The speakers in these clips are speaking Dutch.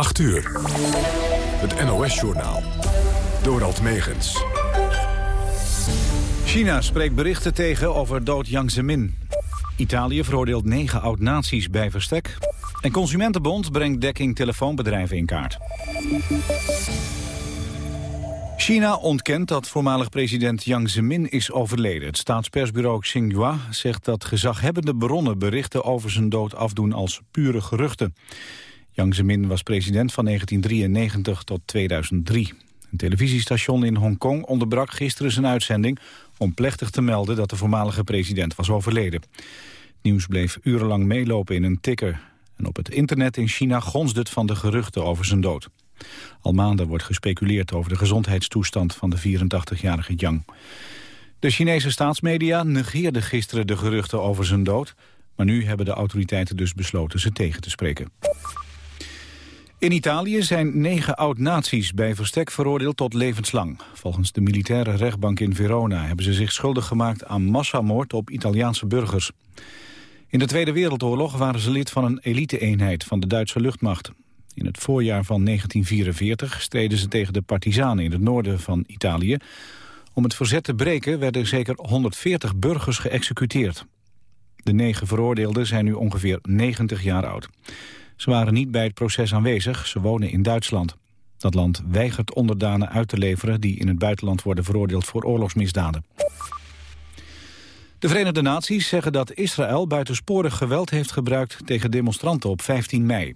8 uur. Het NOS-journaal. Dorald Megens. China spreekt berichten tegen over dood Jiang Zemin. Italië veroordeelt negen oud-nazi's bij verstek. En Consumentenbond brengt dekking telefoonbedrijven in kaart. China ontkent dat voormalig president Jiang Zemin is overleden. Het staatspersbureau Xinhua zegt dat gezaghebbende bronnen berichten over zijn dood afdoen als pure geruchten. Jiang Zemin was president van 1993 tot 2003. Een televisiestation in Hongkong onderbrak gisteren zijn uitzending... om plechtig te melden dat de voormalige president was overleden. Het nieuws bleef urenlang meelopen in een tikker. En op het internet in China gonst het van de geruchten over zijn dood. Al maanden wordt gespeculeerd over de gezondheidstoestand van de 84-jarige Jiang. De Chinese staatsmedia negeerden gisteren de geruchten over zijn dood... maar nu hebben de autoriteiten dus besloten ze tegen te spreken. In Italië zijn negen oud-nazi's bij verstek veroordeeld tot levenslang. Volgens de militaire rechtbank in Verona hebben ze zich schuldig gemaakt aan massamoord op Italiaanse burgers. In de Tweede Wereldoorlog waren ze lid van een elite-eenheid van de Duitse luchtmacht. In het voorjaar van 1944 streden ze tegen de partisanen in het noorden van Italië. Om het verzet te breken werden zeker 140 burgers geëxecuteerd. De negen veroordeelden zijn nu ongeveer 90 jaar oud. Ze waren niet bij het proces aanwezig, ze wonen in Duitsland. Dat land weigert onderdanen uit te leveren die in het buitenland worden veroordeeld voor oorlogsmisdaden. De Verenigde Naties zeggen dat Israël buitensporig geweld heeft gebruikt tegen demonstranten op 15 mei.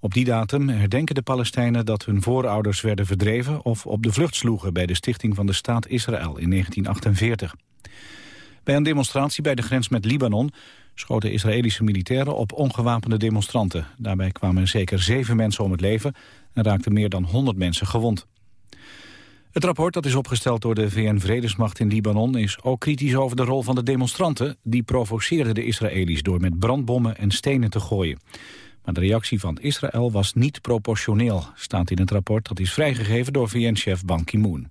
Op die datum herdenken de Palestijnen dat hun voorouders werden verdreven of op de vlucht sloegen bij de stichting van de staat Israël in 1948. Bij een demonstratie bij de grens met Libanon schoten Israëlische militairen op ongewapende demonstranten. Daarbij kwamen zeker zeven mensen om het leven en raakten meer dan 100 mensen gewond. Het rapport dat is opgesteld door de VN-vredesmacht in Libanon... is ook kritisch over de rol van de demonstranten. Die provoceerden de Israëli's door met brandbommen en stenen te gooien. Maar de reactie van Israël was niet proportioneel, staat in het rapport... dat is vrijgegeven door VN-chef Ban Ki-moon.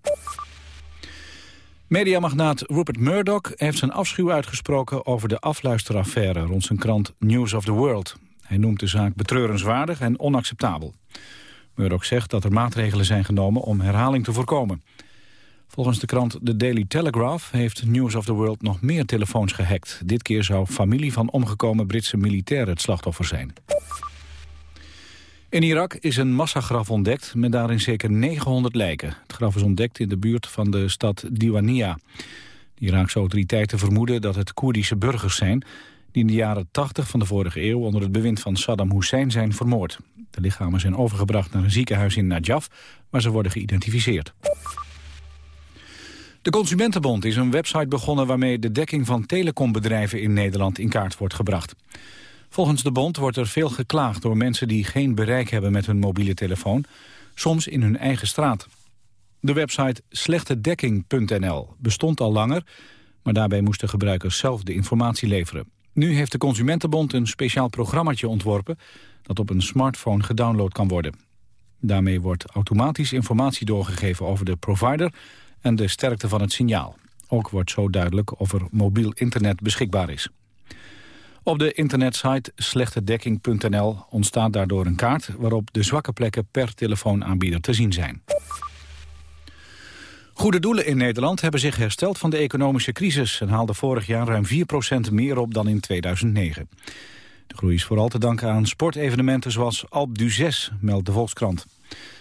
Mediamagnaat Rupert Murdoch heeft zijn afschuw uitgesproken over de afluisteraffaire rond zijn krant News of the World. Hij noemt de zaak betreurenswaardig en onacceptabel. Murdoch zegt dat er maatregelen zijn genomen om herhaling te voorkomen. Volgens de krant The Daily Telegraph heeft News of the World nog meer telefoons gehackt. Dit keer zou familie van omgekomen Britse militairen het slachtoffer zijn. In Irak is een massagraf ontdekt met daarin zeker 900 lijken. Het graf is ontdekt in de buurt van de stad Diwania. De Iraakse autoriteiten vermoeden dat het Koerdische burgers zijn... die in de jaren 80 van de vorige eeuw onder het bewind van Saddam Hussein zijn vermoord. De lichamen zijn overgebracht naar een ziekenhuis in Najaf, waar ze worden geïdentificeerd. De Consumentenbond is een website begonnen waarmee de dekking van telecombedrijven in Nederland in kaart wordt gebracht. Volgens de bond wordt er veel geklaagd door mensen die geen bereik hebben met hun mobiele telefoon, soms in hun eigen straat. De website slechtedekking.nl bestond al langer, maar daarbij moesten gebruikers zelf de informatie leveren. Nu heeft de Consumentenbond een speciaal programmaatje ontworpen dat op een smartphone gedownload kan worden. Daarmee wordt automatisch informatie doorgegeven over de provider en de sterkte van het signaal. Ook wordt zo duidelijk of er mobiel internet beschikbaar is. Op de internetsite slechtedekking.nl ontstaat daardoor een kaart... waarop de zwakke plekken per telefoonaanbieder te zien zijn. Goede doelen in Nederland hebben zich hersteld van de economische crisis... en haalden vorig jaar ruim 4% meer op dan in 2009. De groei is vooral te danken aan sportevenementen zoals Alp d'Huez, meldt de Volkskrant.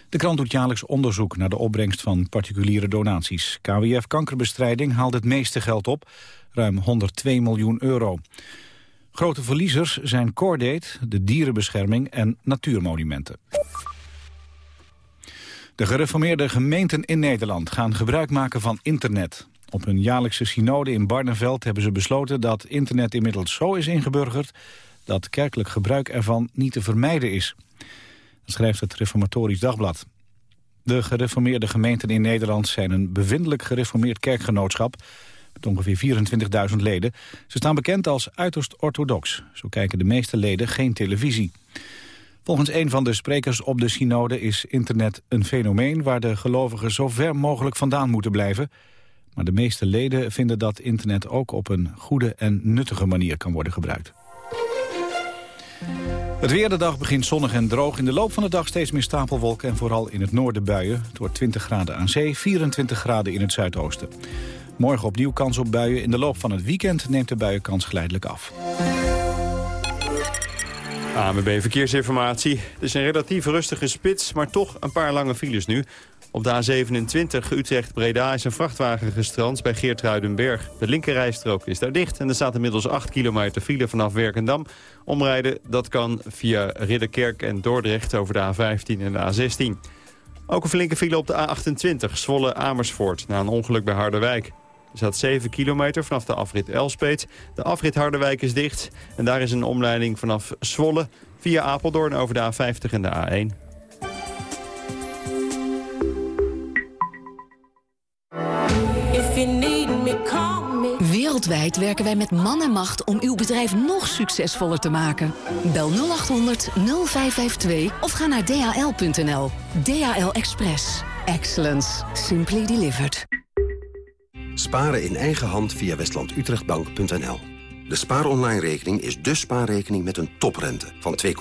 De krant doet jaarlijks onderzoek naar de opbrengst van particuliere donaties. KWF Kankerbestrijding haalt het meeste geld op, ruim 102 miljoen euro. Grote verliezers zijn Cordate, de dierenbescherming en natuurmonumenten. De gereformeerde gemeenten in Nederland gaan gebruik maken van internet. Op hun jaarlijkse synode in Barneveld hebben ze besloten dat internet inmiddels zo is ingeburgerd dat kerkelijk gebruik ervan niet te vermijden is. Dat schrijft het Reformatorisch Dagblad. De gereformeerde gemeenten in Nederland zijn een bevindelijk gereformeerd kerkgenootschap met ongeveer 24.000 leden. Ze staan bekend als uiterst orthodox. Zo kijken de meeste leden geen televisie. Volgens een van de sprekers op de synode is internet een fenomeen... waar de gelovigen zo ver mogelijk vandaan moeten blijven. Maar de meeste leden vinden dat internet ook op een goede en nuttige manier kan worden gebruikt. Het weer de dag begint zonnig en droog. In de loop van de dag steeds meer stapelwolken en vooral in het noorden buien. Het wordt 20 graden aan zee, 24 graden in het zuidoosten. Morgen opnieuw kans op buien. In de loop van het weekend neemt de buienkans geleidelijk af. AMB Verkeersinformatie. Het is een relatief rustige spits, maar toch een paar lange files nu. Op de A27 Utrecht-Breda is een vrachtwagen gestrand bij Geertruidenberg. De linkerrijstrook is daar dicht en er staat inmiddels 8 kilometer file vanaf Werkendam. Omrijden dat kan via Ridderkerk en Dordrecht over de A15 en de A16. Ook een flinke file op de A28 Zwolle-Amersfoort na een ongeluk bij Harderwijk. Er staat 7 kilometer vanaf de afrit Elspeet. De afrit Harderwijk is dicht en daar is een omleiding vanaf Zwolle via Apeldoorn over de A50 en de A1. Wereldwijd werken wij met man en macht om uw bedrijf nog succesvoller te maken. Bel 0800 0552 of ga naar dhl.nl. DHL Express. Excellence. Simply delivered. Sparen in eigen hand via westlandutrechtbank.nl. De spaaronline-rekening is de spaarrekening met een toprente van 2,7%.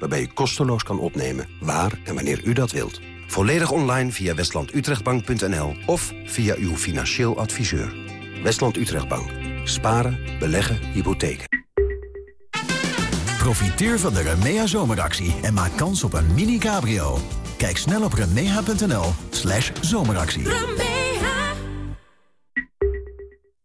Waarbij u kosteloos kan opnemen waar en wanneer u dat wilt. Volledig online via westlandutrechtbank.nl of via uw financieel adviseur. Westland Utrechtbank. Sparen, beleggen, hypotheken. Profiteer van de Remea zomeractie en maak kans op een mini-cabrio. Kijk snel op remea.nl slash zomeractie.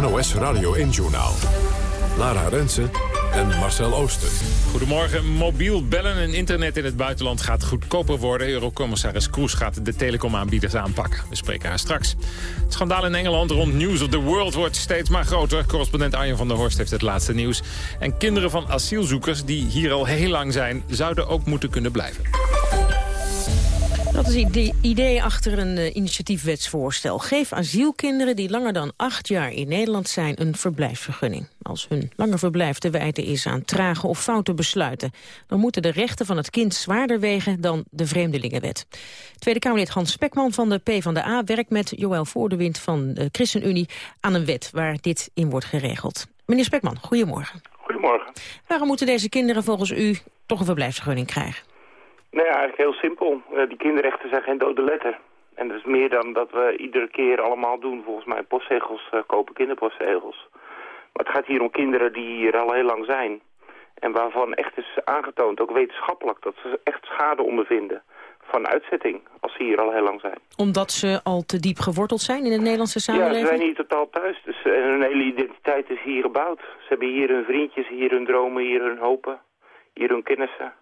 NOS Radio 1 Journaal. Lara Rensen en Marcel Ooster. Goedemorgen. Mobiel bellen en internet in het buitenland gaat goedkoper worden. Eurocommissaris Kroes gaat de telecomaanbieders aanpakken. We spreken haar straks. Het schandaal in Engeland rond News of the World wordt steeds maar groter. Correspondent Arjen van der Horst heeft het laatste nieuws. En kinderen van asielzoekers die hier al heel lang zijn... zouden ook moeten kunnen blijven. Dat is het idee achter een uh, initiatiefwetsvoorstel. Geef asielkinderen die langer dan acht jaar in Nederland zijn een verblijfsvergunning. Als hun langer verblijf te wijten is aan trage of foute besluiten... dan moeten de rechten van het kind zwaarder wegen dan de Vreemdelingenwet. Tweede Kamerlid Hans Spekman van de PvdA werkt met Joël Voordewind van de ChristenUnie... aan een wet waar dit in wordt geregeld. Meneer Spekman, goedemorgen. Goedemorgen. Waarom moeten deze kinderen volgens u toch een verblijfsvergunning krijgen? Nou ja, eigenlijk heel simpel. Uh, die kinderrechten zijn geen dode letter. En dat is meer dan dat we iedere keer allemaal doen, volgens mij, postzegels uh, kopen, kinderpostzegels. Maar het gaat hier om kinderen die hier al heel lang zijn. En waarvan echt is aangetoond, ook wetenschappelijk, dat ze echt schade ondervinden van uitzetting als ze hier al heel lang zijn. Omdat ze al te diep geworteld zijn in de Nederlandse samenleving? Ja, ze zijn hier totaal thuis. Dus uh, hun hele identiteit is hier gebouwd. Ze hebben hier hun vriendjes, hier hun dromen, hier hun hopen, hier hun kennissen.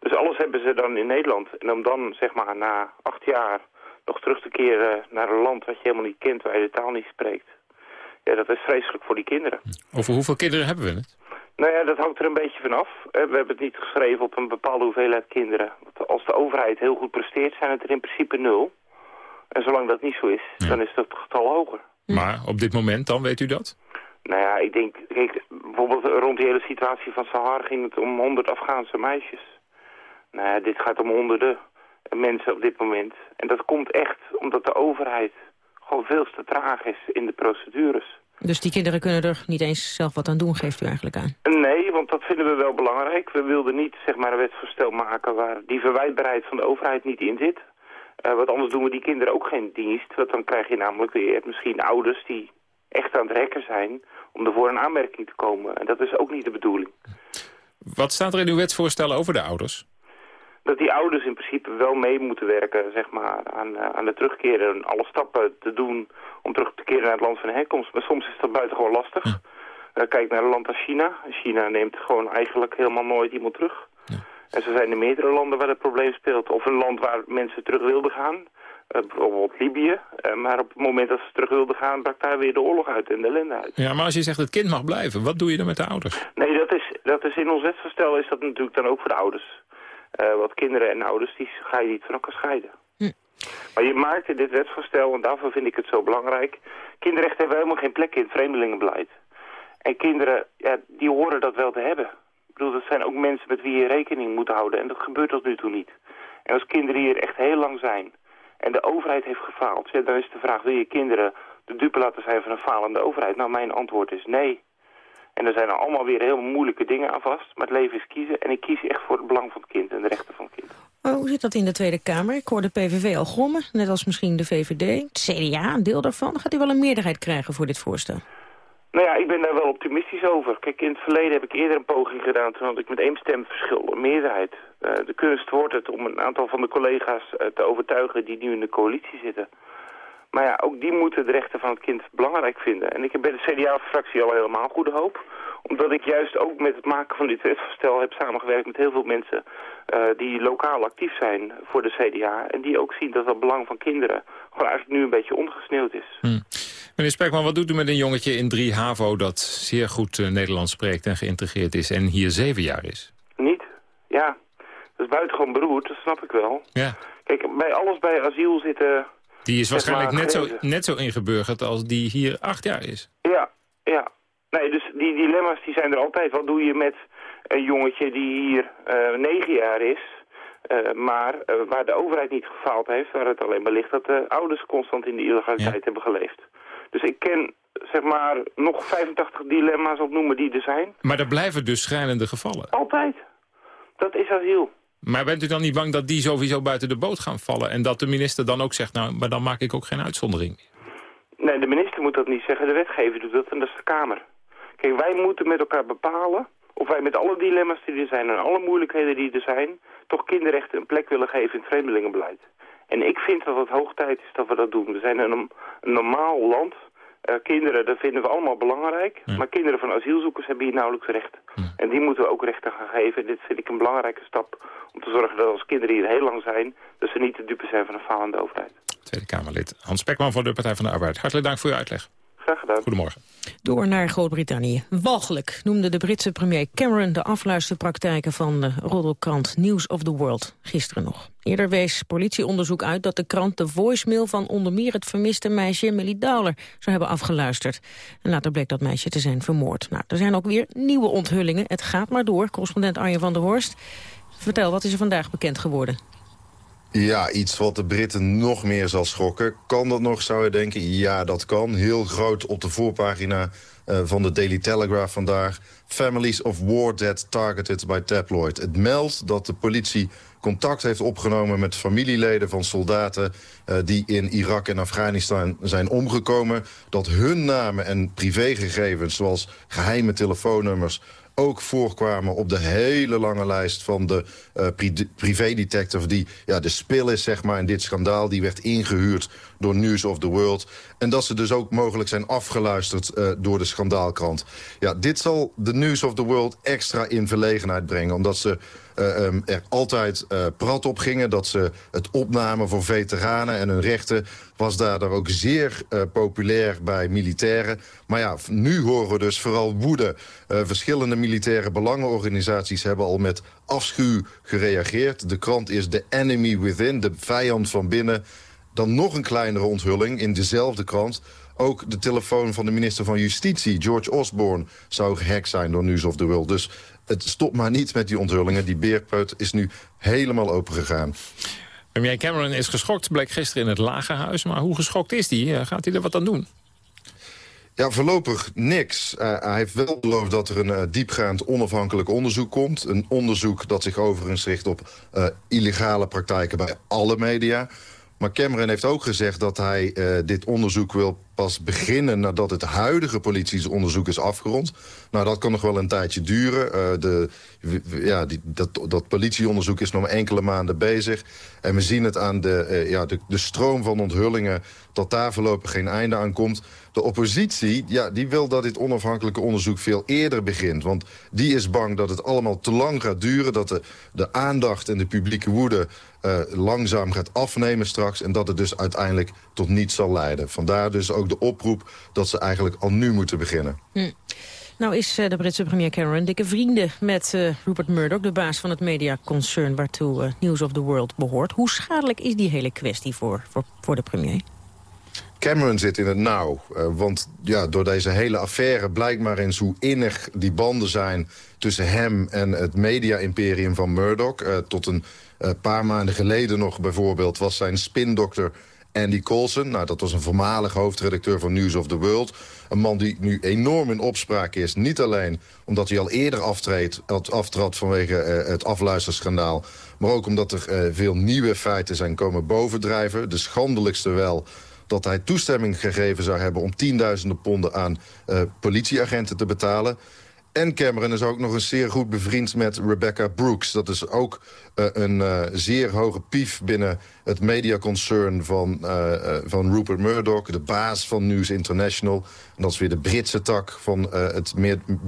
Dus alles hebben ze dan in Nederland. En om dan, zeg maar, na acht jaar nog terug te keren naar een land wat je helemaal niet kent, waar je de taal niet spreekt. Ja, dat is vreselijk voor die kinderen. Over hoeveel kinderen hebben we het? Nou ja, dat hangt er een beetje vanaf. We hebben het niet geschreven op een bepaalde hoeveelheid kinderen. Want als de overheid heel goed presteert, zijn het er in principe nul. En zolang dat niet zo is, ja. dan is dat getal hoger. Maar op dit moment dan, weet u dat? Nou ja, ik denk, kijk, bijvoorbeeld rond die hele situatie van Sahar ging het om 100 Afghaanse meisjes. Nou ja, dit gaat om honderden mensen op dit moment. En dat komt echt omdat de overheid gewoon veel te traag is in de procedures. Dus die kinderen kunnen er niet eens zelf wat aan doen, geeft u eigenlijk aan? Nee, want dat vinden we wel belangrijk. We wilden niet zeg maar, een wetsvoorstel maken waar die verwijtbaarheid van de overheid niet in zit. Uh, want anders doen we die kinderen ook geen dienst. Want dan krijg je namelijk weer misschien ouders die echt aan het rekken zijn om ervoor een aanmerking te komen. En dat is ook niet de bedoeling. Wat staat er in uw wetsvoorstel over de ouders? Dat die ouders in principe wel mee moeten werken zeg maar, aan, uh, aan de terugkeer en alle stappen te doen om terug te keren naar het land van herkomst. Maar soms is dat buitengewoon lastig. Ja. Uh, kijk naar een land als China. China neemt gewoon eigenlijk helemaal nooit iemand terug. Ja. En zo zijn er meerdere landen waar het probleem speelt. Of een land waar mensen terug wilden gaan, Eh, bijvoorbeeld Libië. Eh, maar op het moment dat ze terug wilden gaan, brak daar weer de oorlog uit en de ellende uit. Ja, maar als je zegt het kind mag blijven, wat doe je dan met de ouders? Nee, dat is, dat is in ons wetsvoorstel is dat natuurlijk dan ook voor de ouders. Uh, want kinderen en ouders, die ga je niet van elkaar scheiden. Hm. Maar je maakt in dit wetsvoorstel, en daarvoor vind ik het zo belangrijk... kinderrechten hebben helemaal geen plek in het vreemdelingenbeleid. En kinderen, ja, die horen dat wel te hebben. Ik bedoel, dat zijn ook mensen met wie je rekening moet houden. En dat gebeurt tot nu toe niet. En als kinderen hier echt heel lang zijn en de overheid heeft gefaald... Ja, dan is de vraag, wil je kinderen de dupe laten zijn van een falende overheid? Nou, mijn antwoord is nee. En er zijn er allemaal weer heel moeilijke dingen aan vast. Maar het leven is kiezen. En ik kies echt voor het belang van het kind en de rechten van het kind. Oh, hoe zit dat in de Tweede Kamer? Ik hoor de PVV al grommen, net als misschien de VVD. Het CDA, een deel daarvan. Gaat u wel een meerderheid krijgen voor dit voorstel? Nou ja, ik ben daar wel optimistisch over. Kijk, in het verleden heb ik eerder een poging gedaan... toen had ik met één stem verschil, een meerderheid. Uh, de kunst wordt het om een aantal van de collega's uh, te overtuigen... die nu in de coalitie zitten. Maar ja, ook die moeten de rechten van het kind belangrijk vinden. En ik heb bij de CDA-fractie al helemaal goede hoop. Omdat ik juist ook met het maken van dit wetsvoorstel heb samengewerkt met heel veel mensen... Uh, die lokaal actief zijn voor de CDA. En die ook zien dat het belang van kinderen gewoon eigenlijk nu een beetje ongesneeuwd is. Hmm. Meneer Spekman, wat doet u met een jongetje in 3 HAVO... dat zeer goed uh, Nederlands spreekt en geïntegreerd is en hier zeven jaar is? Niet, ja. Dat is buitengewoon beroerd, dat snap ik wel. Ja. Kijk, bij alles bij asiel zitten die is waarschijnlijk net zo, net zo ingeburgerd als die hier acht jaar is. Ja, ja. Nee, dus die dilemma's die zijn er altijd. Wat doe je met een jongetje die hier uh, negen jaar is... Uh, maar uh, waar de overheid niet gefaald heeft, waar het alleen maar ligt dat de ouders constant in de illegaliteit ja. hebben geleefd. Dus ik ken zeg maar nog 85 dilemma's opnoemen die er zijn. Maar er blijven dus schrijnende gevallen? Altijd. Dat is asiel. Maar bent u dan niet bang dat die sowieso buiten de boot gaan vallen... en dat de minister dan ook zegt, nou, maar dan maak ik ook geen uitzondering? Nee, de minister moet dat niet zeggen. De wetgever doet dat en dat is de Kamer. Kijk, wij moeten met elkaar bepalen of wij met alle dilemma's die er zijn... en alle moeilijkheden die er zijn... toch kinderrechten een plek willen geven in het vreemdelingenbeleid. En ik vind dat het hoog tijd is dat we dat doen. We zijn een, een normaal land... Uh, kinderen, dat vinden we allemaal belangrijk. Ja. Maar kinderen van asielzoekers hebben hier nauwelijks recht. Ja. En die moeten we ook rechten gaan geven. En dit vind ik een belangrijke stap om te zorgen dat als kinderen hier heel lang zijn... dat ze niet de dupe zijn van een falende overheid. Tweede Kamerlid Hans Spekman voor de Partij van de Arbeid. Hartelijk dank voor uw uitleg. Graag gedaan. Goedemorgen. Door naar Groot-Brittannië. Walgelijk noemde de Britse premier Cameron de afluisterpraktijken van de roddelkrant News of the World gisteren nog. Eerder wees politieonderzoek uit dat de krant de voicemail van onder meer het vermiste meisje Millie Dowler zou hebben afgeluisterd. En later bleek dat meisje te zijn vermoord. Nou, er zijn ook weer nieuwe onthullingen. Het gaat maar door. Correspondent Arjen van der Horst. Vertel, wat is er vandaag bekend geworden? Ja, iets wat de Britten nog meer zal schokken. Kan dat nog, zou je denken? Ja, dat kan. Heel groot op de voorpagina uh, van de Daily Telegraph vandaag. Families of war dead targeted by tabloid. Het meldt dat de politie contact heeft opgenomen met familieleden van soldaten... Uh, die in Irak en Afghanistan zijn omgekomen. Dat hun namen en privégegevens, zoals geheime telefoonnummers ook voorkwamen op de hele lange lijst van de uh, die ja, de spil is zeg maar, in dit schandaal. Die werd ingehuurd door News of the World. En dat ze dus ook mogelijk zijn afgeluisterd uh, door de schandaalkrant. Ja, dit zal de News of the World extra in verlegenheid brengen. Omdat ze uh, um, er altijd uh, prat op gingen. Dat ze het opnamen voor veteranen en hun rechten was daar ook zeer populair bij militairen. Maar ja, nu horen we dus vooral woede. verschillende militaire belangenorganisaties hebben al met afschuw gereageerd. De krant is The Enemy Within, de vijand van binnen. Dan nog een kleinere onthulling in dezelfde krant. Ook de telefoon van de minister van Justitie, George Osborne... zou gehackt zijn door News of the World. Dus het stopt maar niet met die onthullingen. Die beerput is nu helemaal opengegaan. Premier Cameron is geschokt, bleek gisteren in het Lagerhuis. Maar hoe geschokt is hij? Gaat hij er wat aan doen? Ja, voorlopig niks. Uh, hij heeft wel beloofd dat er een uh, diepgaand onafhankelijk onderzoek komt. Een onderzoek dat zich overigens richt op uh, illegale praktijken bij alle media. Maar Cameron heeft ook gezegd dat hij uh, dit onderzoek wil pas beginnen nadat het huidige politieonderzoek is afgerond. Nou, dat kan nog wel een tijdje duren. Uh, de, ja, die, dat, dat politieonderzoek is nog enkele maanden bezig. En we zien het aan de, uh, ja, de, de stroom van onthullingen dat daar voorlopig geen einde aan komt. De oppositie ja, die wil dat dit onafhankelijke onderzoek veel eerder begint. Want die is bang dat het allemaal te lang gaat duren. Dat de, de aandacht en de publieke woede langzaam gaat afnemen straks... en dat het dus uiteindelijk tot niets zal leiden. Vandaar dus ook de oproep dat ze eigenlijk al nu moeten beginnen. Hm. Nou is uh, de Britse premier Cameron dikke vrienden met uh, Rupert Murdoch... de baas van het mediaconcern waartoe News of the World behoort. Hoe schadelijk is die hele kwestie voor, voor, voor de premier? Cameron zit in het nauw. Uh, want ja, door deze hele affaire blijkt maar eens hoe innig die banden zijn... tussen hem en het media-imperium van Murdoch. Uh, tot een uh, paar maanden geleden nog bijvoorbeeld was zijn spindokter Andy Coulson. Nou, dat was een voormalig hoofdredacteur van News of the World. Een man die nu enorm in opspraak is. Niet alleen omdat hij al eerder aftreedt, aftrad vanwege het afluisterschandaal... maar ook omdat er veel nieuwe feiten zijn komen bovendrijven. De schandelijkste wel dat hij toestemming gegeven zou hebben... om tienduizenden ponden aan uh, politieagenten te betalen. En Cameron is ook nog eens zeer goed bevriend met Rebecca Brooks. Dat is ook uh, een uh, zeer hoge pief binnen het mediaconcern van, van Rupert Murdoch... de baas van News International. En dat is weer de Britse tak van het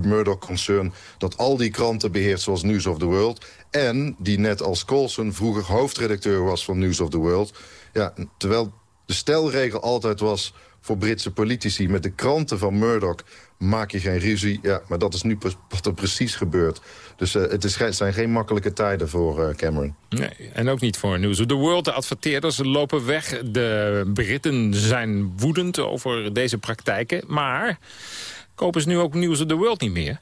Murdoch-concern... dat al die kranten beheert zoals News of the World. En die net als Colson vroeger hoofdredacteur was van News of the World. Ja, terwijl de stelregel altijd was voor Britse politici... met de kranten van Murdoch maak je geen ruzie. Ja, maar dat is nu wat er precies gebeurt. Dus uh, het, is, zijn geen makkelijke tijden voor uh, Cameron. Nee, en ook niet voor News of the World. De adverteerders lopen weg. De Britten zijn woedend over deze praktijken. Maar kopen ze nu ook News of the World niet meer?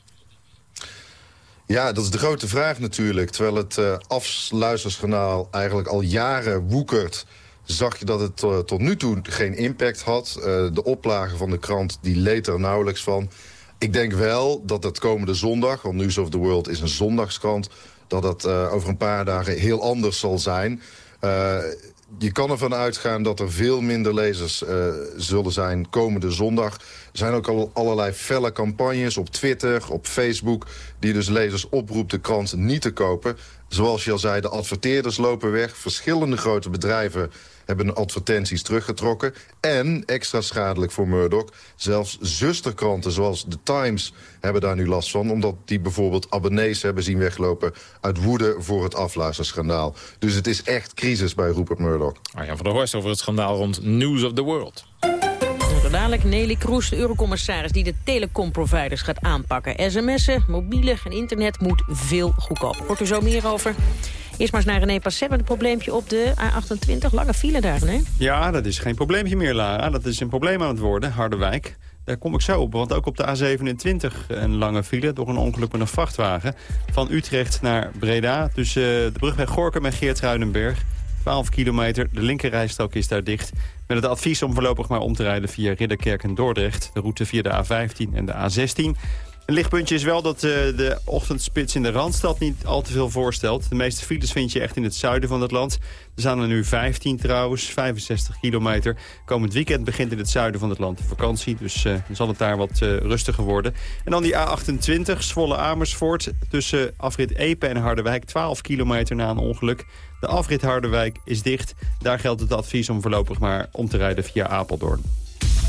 Ja, dat is de grote vraag natuurlijk. Terwijl het uh, afluisterskanaal eigenlijk al jaren woekert zag je dat het uh, tot nu toe geen impact had. Uh, de oplage van de krant die leed er nauwelijks van. Ik denk wel dat het komende zondag, want News of the World is een zondagskrant... dat dat uh, over een paar dagen heel anders zal zijn. je kan ervan uitgaan dat er veel minder lezers zullen zijn komende zondag. Er zijn ook al allerlei felle campagnes op Twitter, op Facebook... die dus lezers oproept de krant niet te kopen. Zoals je al zei, de adverteerders lopen weg. Verschillende grote bedrijven hebben advertenties teruggetrokken. En, extra schadelijk voor Murdoch, zelfs zusterkranten zoals The Times hebben daar nu last van. Omdat die bijvoorbeeld abonnees hebben zien weglopen uit woede voor het afluisterschandaal. Dus het is echt crisis bij Rupert Murdoch. Arjan van der Horst over het schandaal rond News of the World. Dadelijk Nelly Kroes, de eurocommissaris die de telecomproviders gaat aanpakken. sms'en, mobiele en internet moet veel goedkoper. Hoort er zo meer over. Eerst maar eens naar René Passet met een probleempje op de A28. Lange file daar, nee? Ja, dat is geen probleempje meer, Lara. Dat is een probleem aan het worden, Harderwijk. Daar kom ik zo op, want ook op de A27 een lange file... door een ongeluk met een vrachtwagen. Van Utrecht naar Breda, tussen de brug bij Gorkum en Geertruidenberg. 12 kilometer, de linkerrijstrook is daar dicht. Met het advies om voorlopig maar om te rijden via Ridderkerk en Dordrecht. De route via de A15 en de A16. Een lichtpuntje is wel dat uh, de ochtendspits in de Randstad niet al te veel voorstelt. De meeste files vind je echt in het zuiden van het land. Er zijn er nu 15 trouwens, 65 kilometer. Komend weekend begint in het zuiden van het land de vakantie. Dus uh, zal het daar wat uh, rustiger worden. En dan die A28, Zwolle Amersfoort. Tussen afrit Epe en Harderwijk, 12 kilometer na een ongeluk. De afrit Harderwijk is dicht. Daar geldt het advies om voorlopig maar om te rijden via Apeldoorn.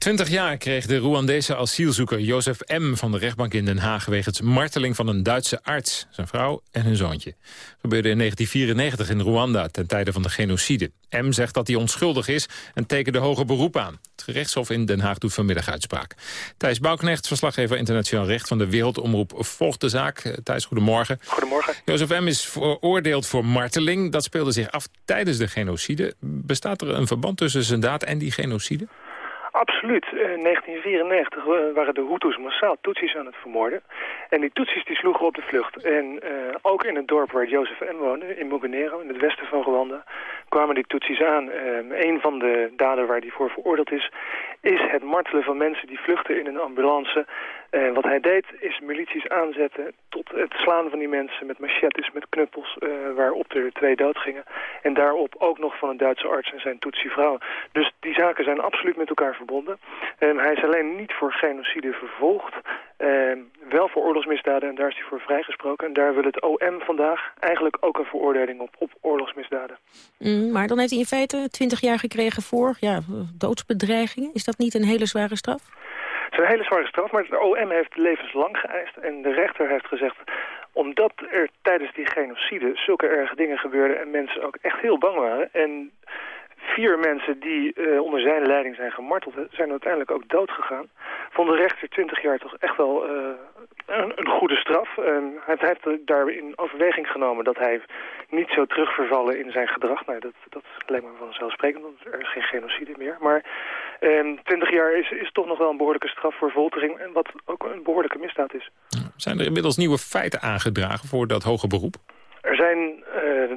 20 jaar kreeg de Rwandese asielzoeker Jozef M. van de rechtbank in Den Haag... wegens marteling van een Duitse arts, zijn vrouw en hun zoontje. Dat gebeurde in 1994 in Rwanda ten tijde van de genocide. M. zegt dat hij onschuldig is en tekende hoger beroep aan. Het gerechtshof in Den Haag doet vanmiddag uitspraak. Thijs Bouwknecht, verslaggever internationaal recht van de Wereldomroep... volgt de zaak. Thijs, goedemorgen. Goedemorgen. Jozef M. is veroordeeld voor marteling. Dat speelde zich af tijdens de genocide. Bestaat er een verband tussen zijn daad en die genocide? Absoluut. In 1994 waren de Hutus massaal Tutsis aan het vermoorden. En die Tutsis die sloegen op de vlucht. En uh, ook in het dorp waar Jozef M. woonde, in Mugenero, in het westen van Rwanda, kwamen die Tutsis aan. Um, een van de daden waar die voor veroordeeld is, is het martelen van mensen die vluchten in een ambulance. En wat hij deed is milities aanzetten tot het slaan van die mensen met machetes, met knuppels, uh, waarop er twee dood gingen. En daarop ook nog van een Duitse arts en zijn Tutsi-vrouw. Dus die zaken zijn absoluut met elkaar verbonden. En hij is alleen niet voor genocide vervolgd, uh, wel voor oorlogsmisdaden en daar is hij voor vrijgesproken. En daar wil het OM vandaag eigenlijk ook een veroordeling op, op oorlogsmisdaden. Mm, maar dan heeft hij in feite 20 jaar gekregen voor ja, doodsbedreigingen. Is dat niet een hele zware straf? Een hele zware straf, maar het OM heeft levenslang geëist. En de rechter heeft gezegd, omdat er tijdens die genocide zulke erge dingen gebeurden... en mensen ook echt heel bang waren... en vier mensen die uh, onder zijn leiding zijn gemarteld... zijn uiteindelijk ook dood gegaan. Vond de rechter 20 jaar toch echt wel uh, een, een, goede straf. En hij heeft daar in overweging genomen dat hij niet zo terugvervallen in zijn gedrag. Nou, dat, dat lijkt me vanzelfsprekend, want er is geen genocide meer. Maar uh, 20 jaar is, is toch nog wel een behoorlijke straf voor foltering... en wat ook een behoorlijke misdaad is. Zijn er inmiddels nieuwe feiten aangedragen voor dat hoge beroep? Er zijn,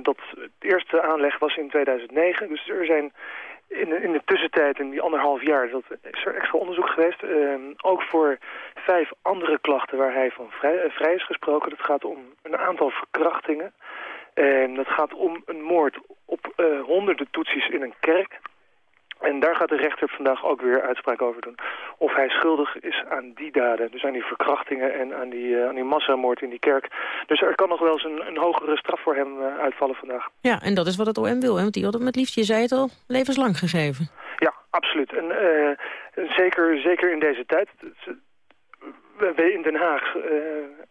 dat, het eerste aanleg was in 2009, dus er zijn in de, in de tussentijd, in die anderhalf jaar, dat is er extra onderzoek geweest. Uh, ook voor vijf andere klachten waar hij van vrij, uh, vrij is gesproken. Dat gaat om een aantal verkrachtingen. En dat gaat om een moord op uh, honderden toetsies in een kerk. En daar gaat de rechter vandaag ook weer uitspraak over doen. Of hij schuldig is aan die daden. Dus aan die verkrachtingen en aan die, uh, aan die massamoord in die kerk. Dus er kan nog wel eens een, een hogere straf voor hem uh, uitvallen vandaag. Ja, en dat is wat het OM wil. Hè? Want die had het met liefst, je zei het al, levenslang gegeven. Ja, absoluut. En uh, zeker, zeker in deze tijd in Den Haag uh,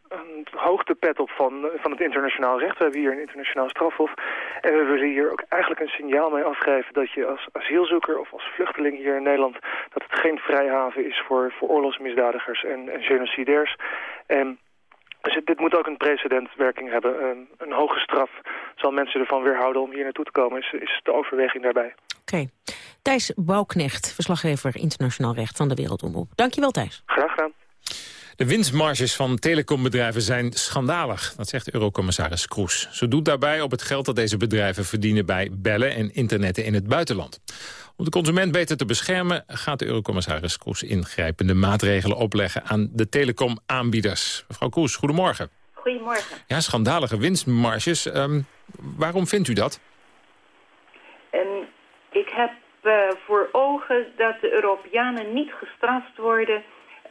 een hoogtepet op van, van het internationaal recht. We hebben hier een internationaal strafhof. En we willen hier ook eigenlijk een signaal mee afgeven... dat je als asielzoeker of als vluchteling hier in Nederland... dat het geen vrijhaven is voor, voor oorlogsmisdadigers en, en genocidaires. En dus dit moet ook een precedentwerking hebben. Een, een, hoge straf zal mensen ervan weerhouden om hier naartoe te komen. Is, is de overweging daarbij. Oké. Okay. Thijs Bouwknecht, verslaggever internationaal recht van de Wereldomroep. Dankjewel Thijs. Graag gedaan. De winstmarges van telecombedrijven zijn schandalig, dat zegt eurocommissaris Kroes. Ze doet daarbij op het geld dat deze bedrijven verdienen bij bellen en internetten in het buitenland. Om de consument beter te beschermen gaat de eurocommissaris Kroes ingrijpende maatregelen opleggen aan de telecomaanbieders. Mevrouw Kroes, goedemorgen. Goedemorgen. Ja, schandalige winstmarges. Um, waarom vindt u dat? Um, ik heb uh, voor ogen dat de Europeanen niet gestraft worden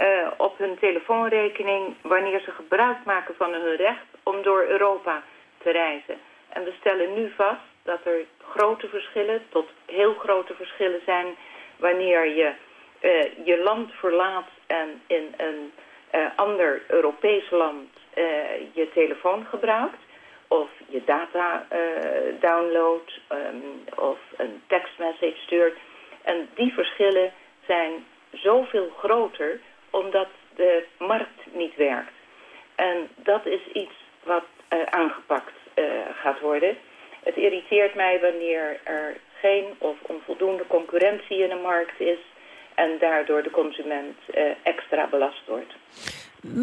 uh, op hun telefoonrekening wanneer ze gebruik maken van hun recht om door Europa te reizen. En we stellen nu vast dat er grote verschillen, tot heel grote verschillen zijn wanneer je uh, je land verlaat en in een uh, ander Europees land je telefoon gebruikt of je data downloadt um, of een tekstmessage stuurt. En die verschillen zijn zoveel groter omdat de markt niet werkt. En dat is iets wat uh, aangepakt uh, gaat worden. Het irriteert mij wanneer er geen of onvoldoende concurrentie in de markt is... en daardoor de consument uh, extra belast wordt.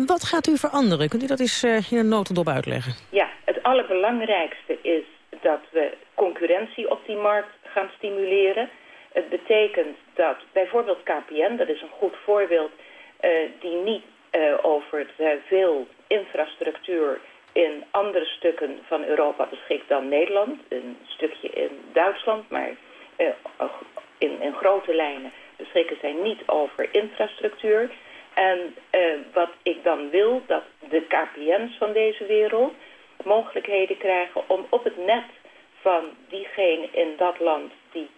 Wat gaat u veranderen? Kunt u dat eens in een notendop uitleggen? Ja, het allerbelangrijkste is dat we concurrentie op die markt gaan stimuleren. Het betekent dat bijvoorbeeld KPN, dat is een goed voorbeeld die niet uh, over uh, veel infrastructuur in andere stukken van Europa beschikt dan Nederland. Een stukje in Duitsland, maar in, in grote lijnen beschikken zij niet over infrastructuur. En wat ik dan wil, dat de KPN's van deze wereld mogelijkheden krijgen om op het net van diegene in dat land die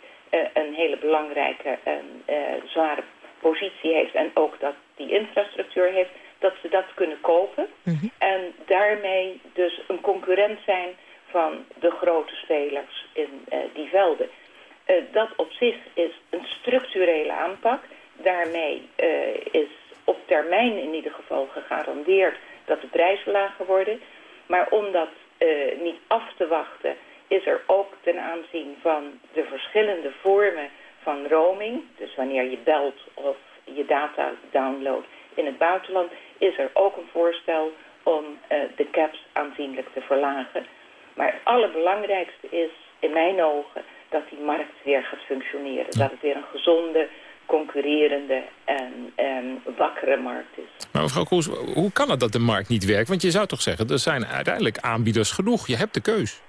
een hele belangrijke en zware positie heeft en ook dat die infrastructuur heeft, dat ze dat kunnen kopen. Mm -hmm. En daarmee dus een concurrent zijn van de grote spelers in uh, die velden. Uh, dat op zich is een structurele aanpak. Daarmee uh, is op termijn in ieder geval gegarandeerd dat de prijzen lager worden. Maar om dat niet af te wachten is er ook ten aanzien van de verschillende vormen van roaming... dus wanneer je belt of je data downloadt in het buitenland... is er ook een voorstel om uh, de caps aanzienlijk te verlagen. Maar het allerbelangrijkste is in mijn ogen dat die markt weer gaat functioneren. Dat het weer een gezonde concurrerende en um, wakkere markt is. Maar mevrouw Kroes, hoe kan het dat de markt niet werkt? Want je zou toch zeggen, er zijn uiteindelijk aanbieders genoeg. Je hebt de keus.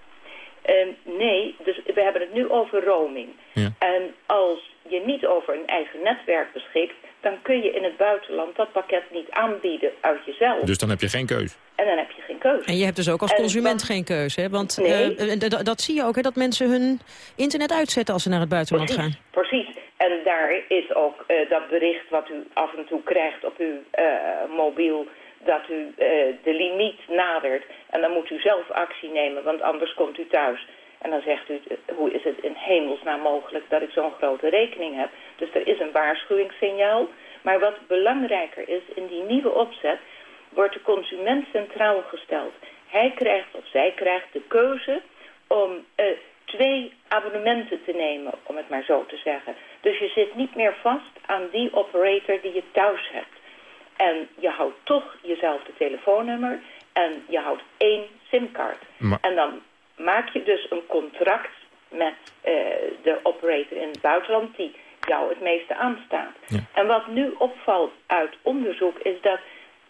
Um, nee, dus we hebben het nu over roaming. Ja. En als je niet over een eigen netwerk beschikt... dan kun je in het buitenland dat pakket niet aanbieden uit jezelf. Dus dan heb je geen keus. En dan heb je geen keus. En je hebt dus ook als En consument geen keuze, hè? Want Nee. eh, d- dat zie je ook, hè? Dat mensen hun internet uitzetten als ze naar het buitenland Precies, gaan. precies. En daar is ook eh, dat bericht wat u af en toe krijgt op uw eh, mobiel... dat u eh, de limiet nadert. En dan moet u zelf actie nemen, want anders komt u thuis. En dan zegt u, eh, hoe is het in hemelsnaam mogelijk dat ik zo'n grote rekening heb? Dus er is een waarschuwingssignaal. Maar wat belangrijker is, in die nieuwe opzet wordt de consument centraal gesteld. Hij krijgt of zij krijgt de keuze om eh, twee abonnementen te nemen, om het maar zo te zeggen. Dus je zit niet meer vast aan die operator die je thuis hebt. En je houdt toch jezelfde telefoonnummer en je houdt één simkaart. En dan maak je dus een contract met eh, de operator in het buitenland die jou het meeste aanstaat. En wat nu opvalt uit onderzoek is dat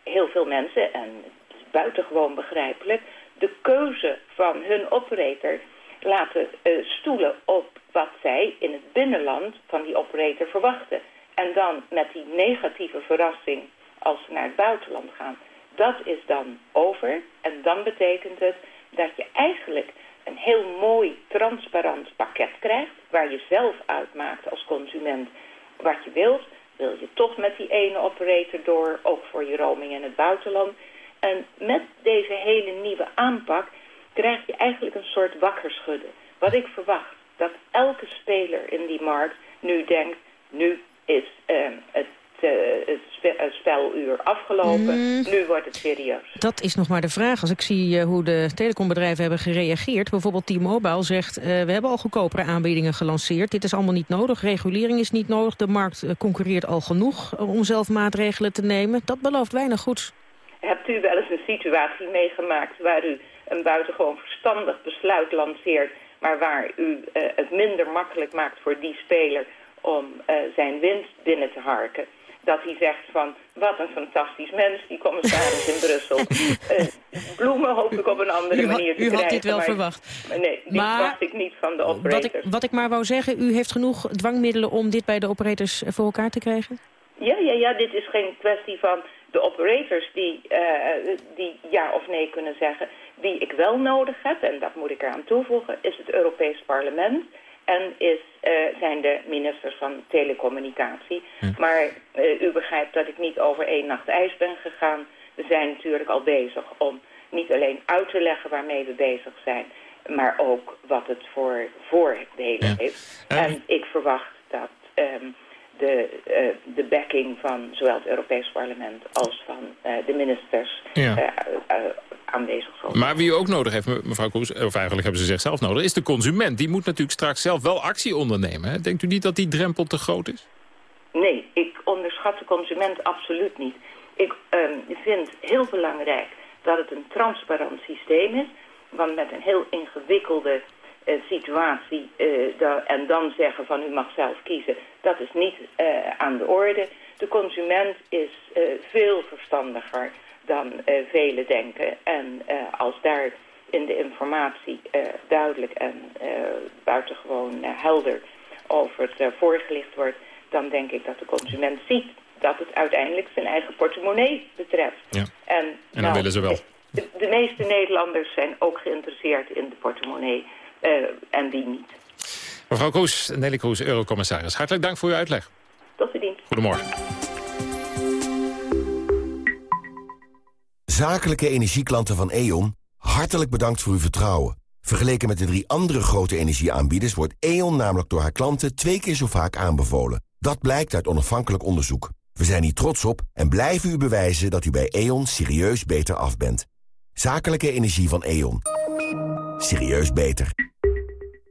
heel veel mensen, en het is buitengewoon begrijpelijk, de keuze van hun operator laten eh, stoelen op wat zij in het binnenland van die operator verwachten. En dan met die negatieve verrassing als ze naar het buitenland gaan. Dat is dan over en dan betekent het dat je eigenlijk een heel mooi transparant pakket krijgt... waar je zelf uitmaakt als consument wat je wilt. Wil je toch met die ene operator door, ook voor je roaming in het buitenland. En met deze hele nieuwe aanpak krijg je eigenlijk een soort wakkerschudden. Wat ik verwacht, dat elke speler in die markt nu denkt... nu is ehm, het, eh, het speluur afgelopen, Mm. nu wordt het serieus. Dat is nog maar de vraag. Als ik zie eh, hoe de telecombedrijven hebben gereageerd. Bijvoorbeeld T-Mobile zegt, eh, we hebben al goedkopere aanbiedingen gelanceerd. Dit is allemaal niet nodig. Regulering is niet nodig. De markt eh, concurreert al genoeg om zelf maatregelen te nemen. Dat belooft weinig goeds. Hebt u wel eens een situatie meegemaakt waar u een buitengewoon verstandig besluit lanceert, maar waar u het minder makkelijk maakt voor die speler om zijn winst binnen te harken? Dat hij zegt van, wat een fantastisch mens, die commissaris in Brussel. Eh, bloemen hoop ik op een andere U manier te u had krijgen. dit wel maar- verwacht. Nee, die Maar- verwacht ik niet van de Wat operators. ik, wat ik maar wou zeggen, u heeft genoeg dwangmiddelen om dit bij de operators eh, voor elkaar te krijgen? Ja, ja, ja, dit is geen kwestie van de operators die, eh, die ja of nee kunnen zeggen. Wie ik wel nodig heb, en dat moet ik eraan toevoegen, is het Europees Parlement en is, eh, zijn de ministers van telecommunicatie. Maar eh, u begrijpt dat ik niet over één nacht ijs ben gegaan. We zijn natuurlijk al bezig om niet alleen uit te leggen waarmee we bezig zijn, maar ook wat het voor voordelen heeft. En ik verwacht dat ehm, de, eh, de backing van zowel het Europees Parlement als van eh, de ministers Ja. eh, aanwezig zijn. Maar wie u ook nodig heeft, me- mevrouw Kroes, of eigenlijk hebben ze zichzelf nodig, is de consument. Die moet natuurlijk straks zelf wel actie ondernemen. Hè? Denkt u niet dat die drempel te groot is? Nee, ik onderschat de consument absoluut niet. Ik ehm, vind heel belangrijk dat het een transparant systeem is. Want met een heel ingewikkelde situatie da- en dan zeggen van u mag zelf kiezen, dat is niet eh, aan de orde. De consument is eh, veel verstandiger dan eh, velen denken. En als daar in de informatie duidelijk en buitengewoon helder over het voorgelicht wordt, dan denk ik dat de consument ziet dat het uiteindelijk zijn eigen portemonnee betreft. Ja. En, En dan nou, willen ze wel. De, de meeste Nederlanders zijn ook geïnteresseerd in de portemonnee en die niet. Mevrouw Kroes, Nelly Kroes, eurocommissaris. Hartelijk dank voor uw uitleg. Tot de dienst. Goedemorgen. Zakelijke energieklanten van E.ON, hartelijk bedankt voor uw vertrouwen. Vergeleken met de drie andere grote energieaanbieders... wordt E.ON namelijk door haar klanten twee keer zo vaak aanbevolen. Dat blijkt uit onafhankelijk onderzoek. We zijn hier trots op en blijven u bewijzen dat u bij E.ON serieus beter af bent. Zakelijke energie van E.ON. Serieus beter.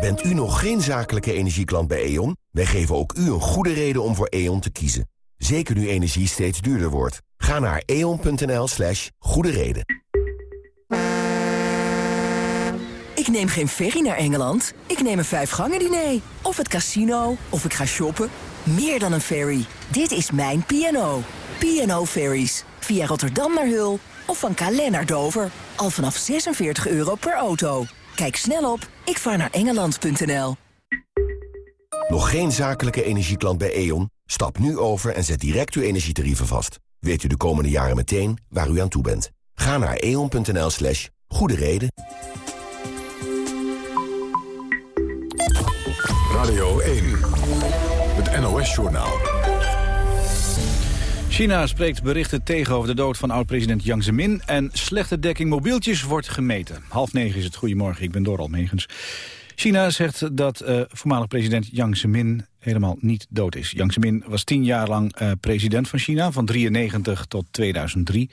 Bent u nog geen zakelijke energieklant bij E.ON? Wij geven ook u een goede reden om voor E.ON te kiezen. Zeker nu energie steeds duurder wordt. Ga naar eon.nl slash goede reden. Ik neem geen ferry naar Engeland. Ik neem een vijfgangen diner. Of het casino. Of ik ga shoppen. Meer dan een ferry. Dit is mijn P&O. P&O Ferries. Via Rotterdam naar Hul. Of van Calais naar Dover. Al vanaf 46 euro per auto. Kijk snel op ikvaarnaarengeland.nl. Nog geen zakelijke energieklant bij E.ON? Stap nu over en zet direct uw energietarieven vast. Weet u de komende jaren meteen waar u aan toe bent. Ga naar eon.nl slash goede reden. Radio 1, het NOS-journaal. China spreekt berichten tegen over de dood van oud-president Jiang Zemin... en slechte dekking mobieltjes wordt gemeten. Half negen is het. Goedemorgen, ik ben Doral Megens. China zegt dat uh, voormalig president Jiang Zemin helemaal niet dood is. Jiang Zemin was tien jaar lang uh, president van China, van 93 tot 2003.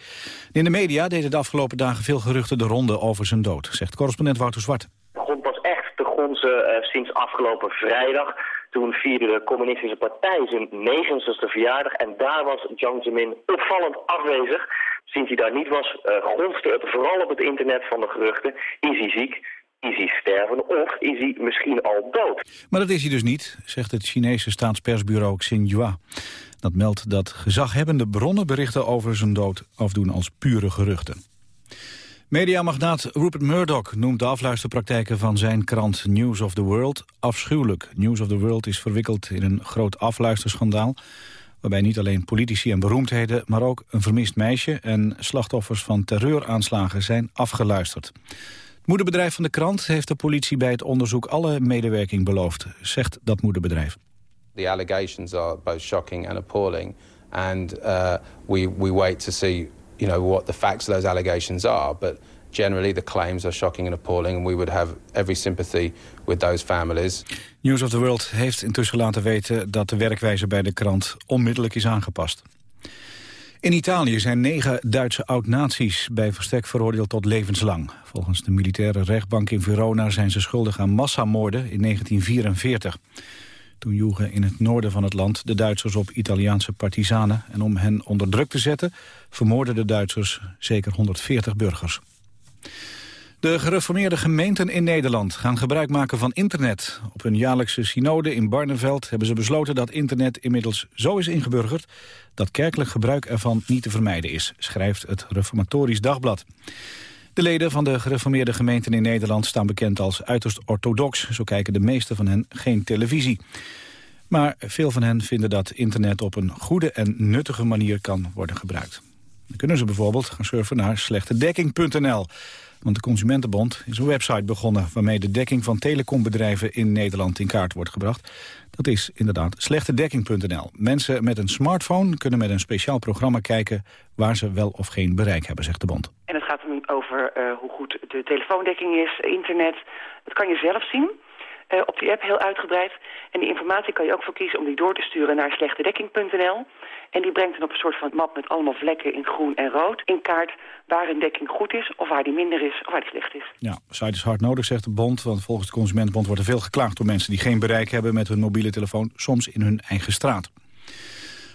In de media deden de afgelopen dagen veel geruchten de ronde over zijn dood, zegt correspondent Wouter Zwart. De grond was echt te gonzen uh, sinds afgelopen vrijdag. Toen vierde de communistische partij zijn 90ste verjaardag en daar was Jiang Zemin opvallend afwezig. Sinds hij daar niet was, uh, het vooral op het internet van de geruchten. Is hij ziek? Is hij sterven of is hij misschien al dood? Maar dat is hij dus niet, zegt het Chinese staatspersbureau Xinhua. Dat meldt dat gezaghebbende bronnen berichten over zijn dood afdoen als pure geruchten. Mediamagnaat Rupert Murdoch noemt de afluisterpraktijken van zijn krant News of the World afschuwelijk. News of the World is verwikkeld in een groot afluisterschandaal... waarbij niet alleen politici en beroemdheden, maar ook een vermist meisje... en slachtoffers van terreuraanslagen zijn afgeluisterd. Het moederbedrijf van de krant heeft de politie bij het onderzoek alle medewerking beloofd, zegt dat moederbedrijf. The allegations are both shocking and appalling and uh, we we wait to see you know what the facts of those allegations are but generally the claims are shocking and appalling and we would have every sympathy with those families. News of the World heeft intussen laten weten dat de werkwijze bij de krant onmiddellijk is aangepast. In Italië zijn negen Duitse oud-nazi's bij verstek veroordeeld tot levenslang. Volgens de militaire rechtbank in Verona zijn ze schuldig aan massamoorden in 1944. Toen joegen in het noorden van het land de Duitsers op Italiaanse partisanen... en om hen onder druk te zetten vermoorden de Duitsers zeker 140 burgers. De gereformeerde gemeenten in Nederland gaan gebruik maken van internet. Op hun jaarlijkse synode in Barneveld hebben ze besloten dat internet inmiddels zo is ingeburgerd dat kerkelijk gebruik ervan niet te vermijden is, schrijft het Reformatorisch Dagblad. De leden van de gereformeerde gemeenten in Nederland staan bekend als uiterst orthodox. Zo kijken de meeste van hen geen televisie. Maar veel van hen vinden dat internet op een goede en nuttige manier kan worden gebruikt. Dan kunnen ze bijvoorbeeld gaan surfen naar slechtedekking.nl. Want de Consumentenbond is een website begonnen... waarmee de dekking van telecombedrijven in Nederland in kaart wordt gebracht. Dat is inderdaad slechtedekking.nl. Mensen met een smartphone kunnen met een speciaal programma kijken... waar ze wel of geen bereik hebben, zegt de bond. En het gaat over uh, hoe goed de telefoondekking is, internet. Dat kan je zelf zien. Uh, op die app heel uitgebreid. En die informatie kan je ook voor kiezen om die door te sturen naar slechtedekking.nl. En die brengt dan op een soort van map met allemaal vlekken in groen en rood in kaart waar een dekking goed is of waar die minder is of waar die slecht is. Ja, site is hard nodig, zegt de bond. Want volgens de Consumentenbond wordt er veel geklaagd door mensen die geen bereik hebben met hun mobiele telefoon, soms in hun eigen straat.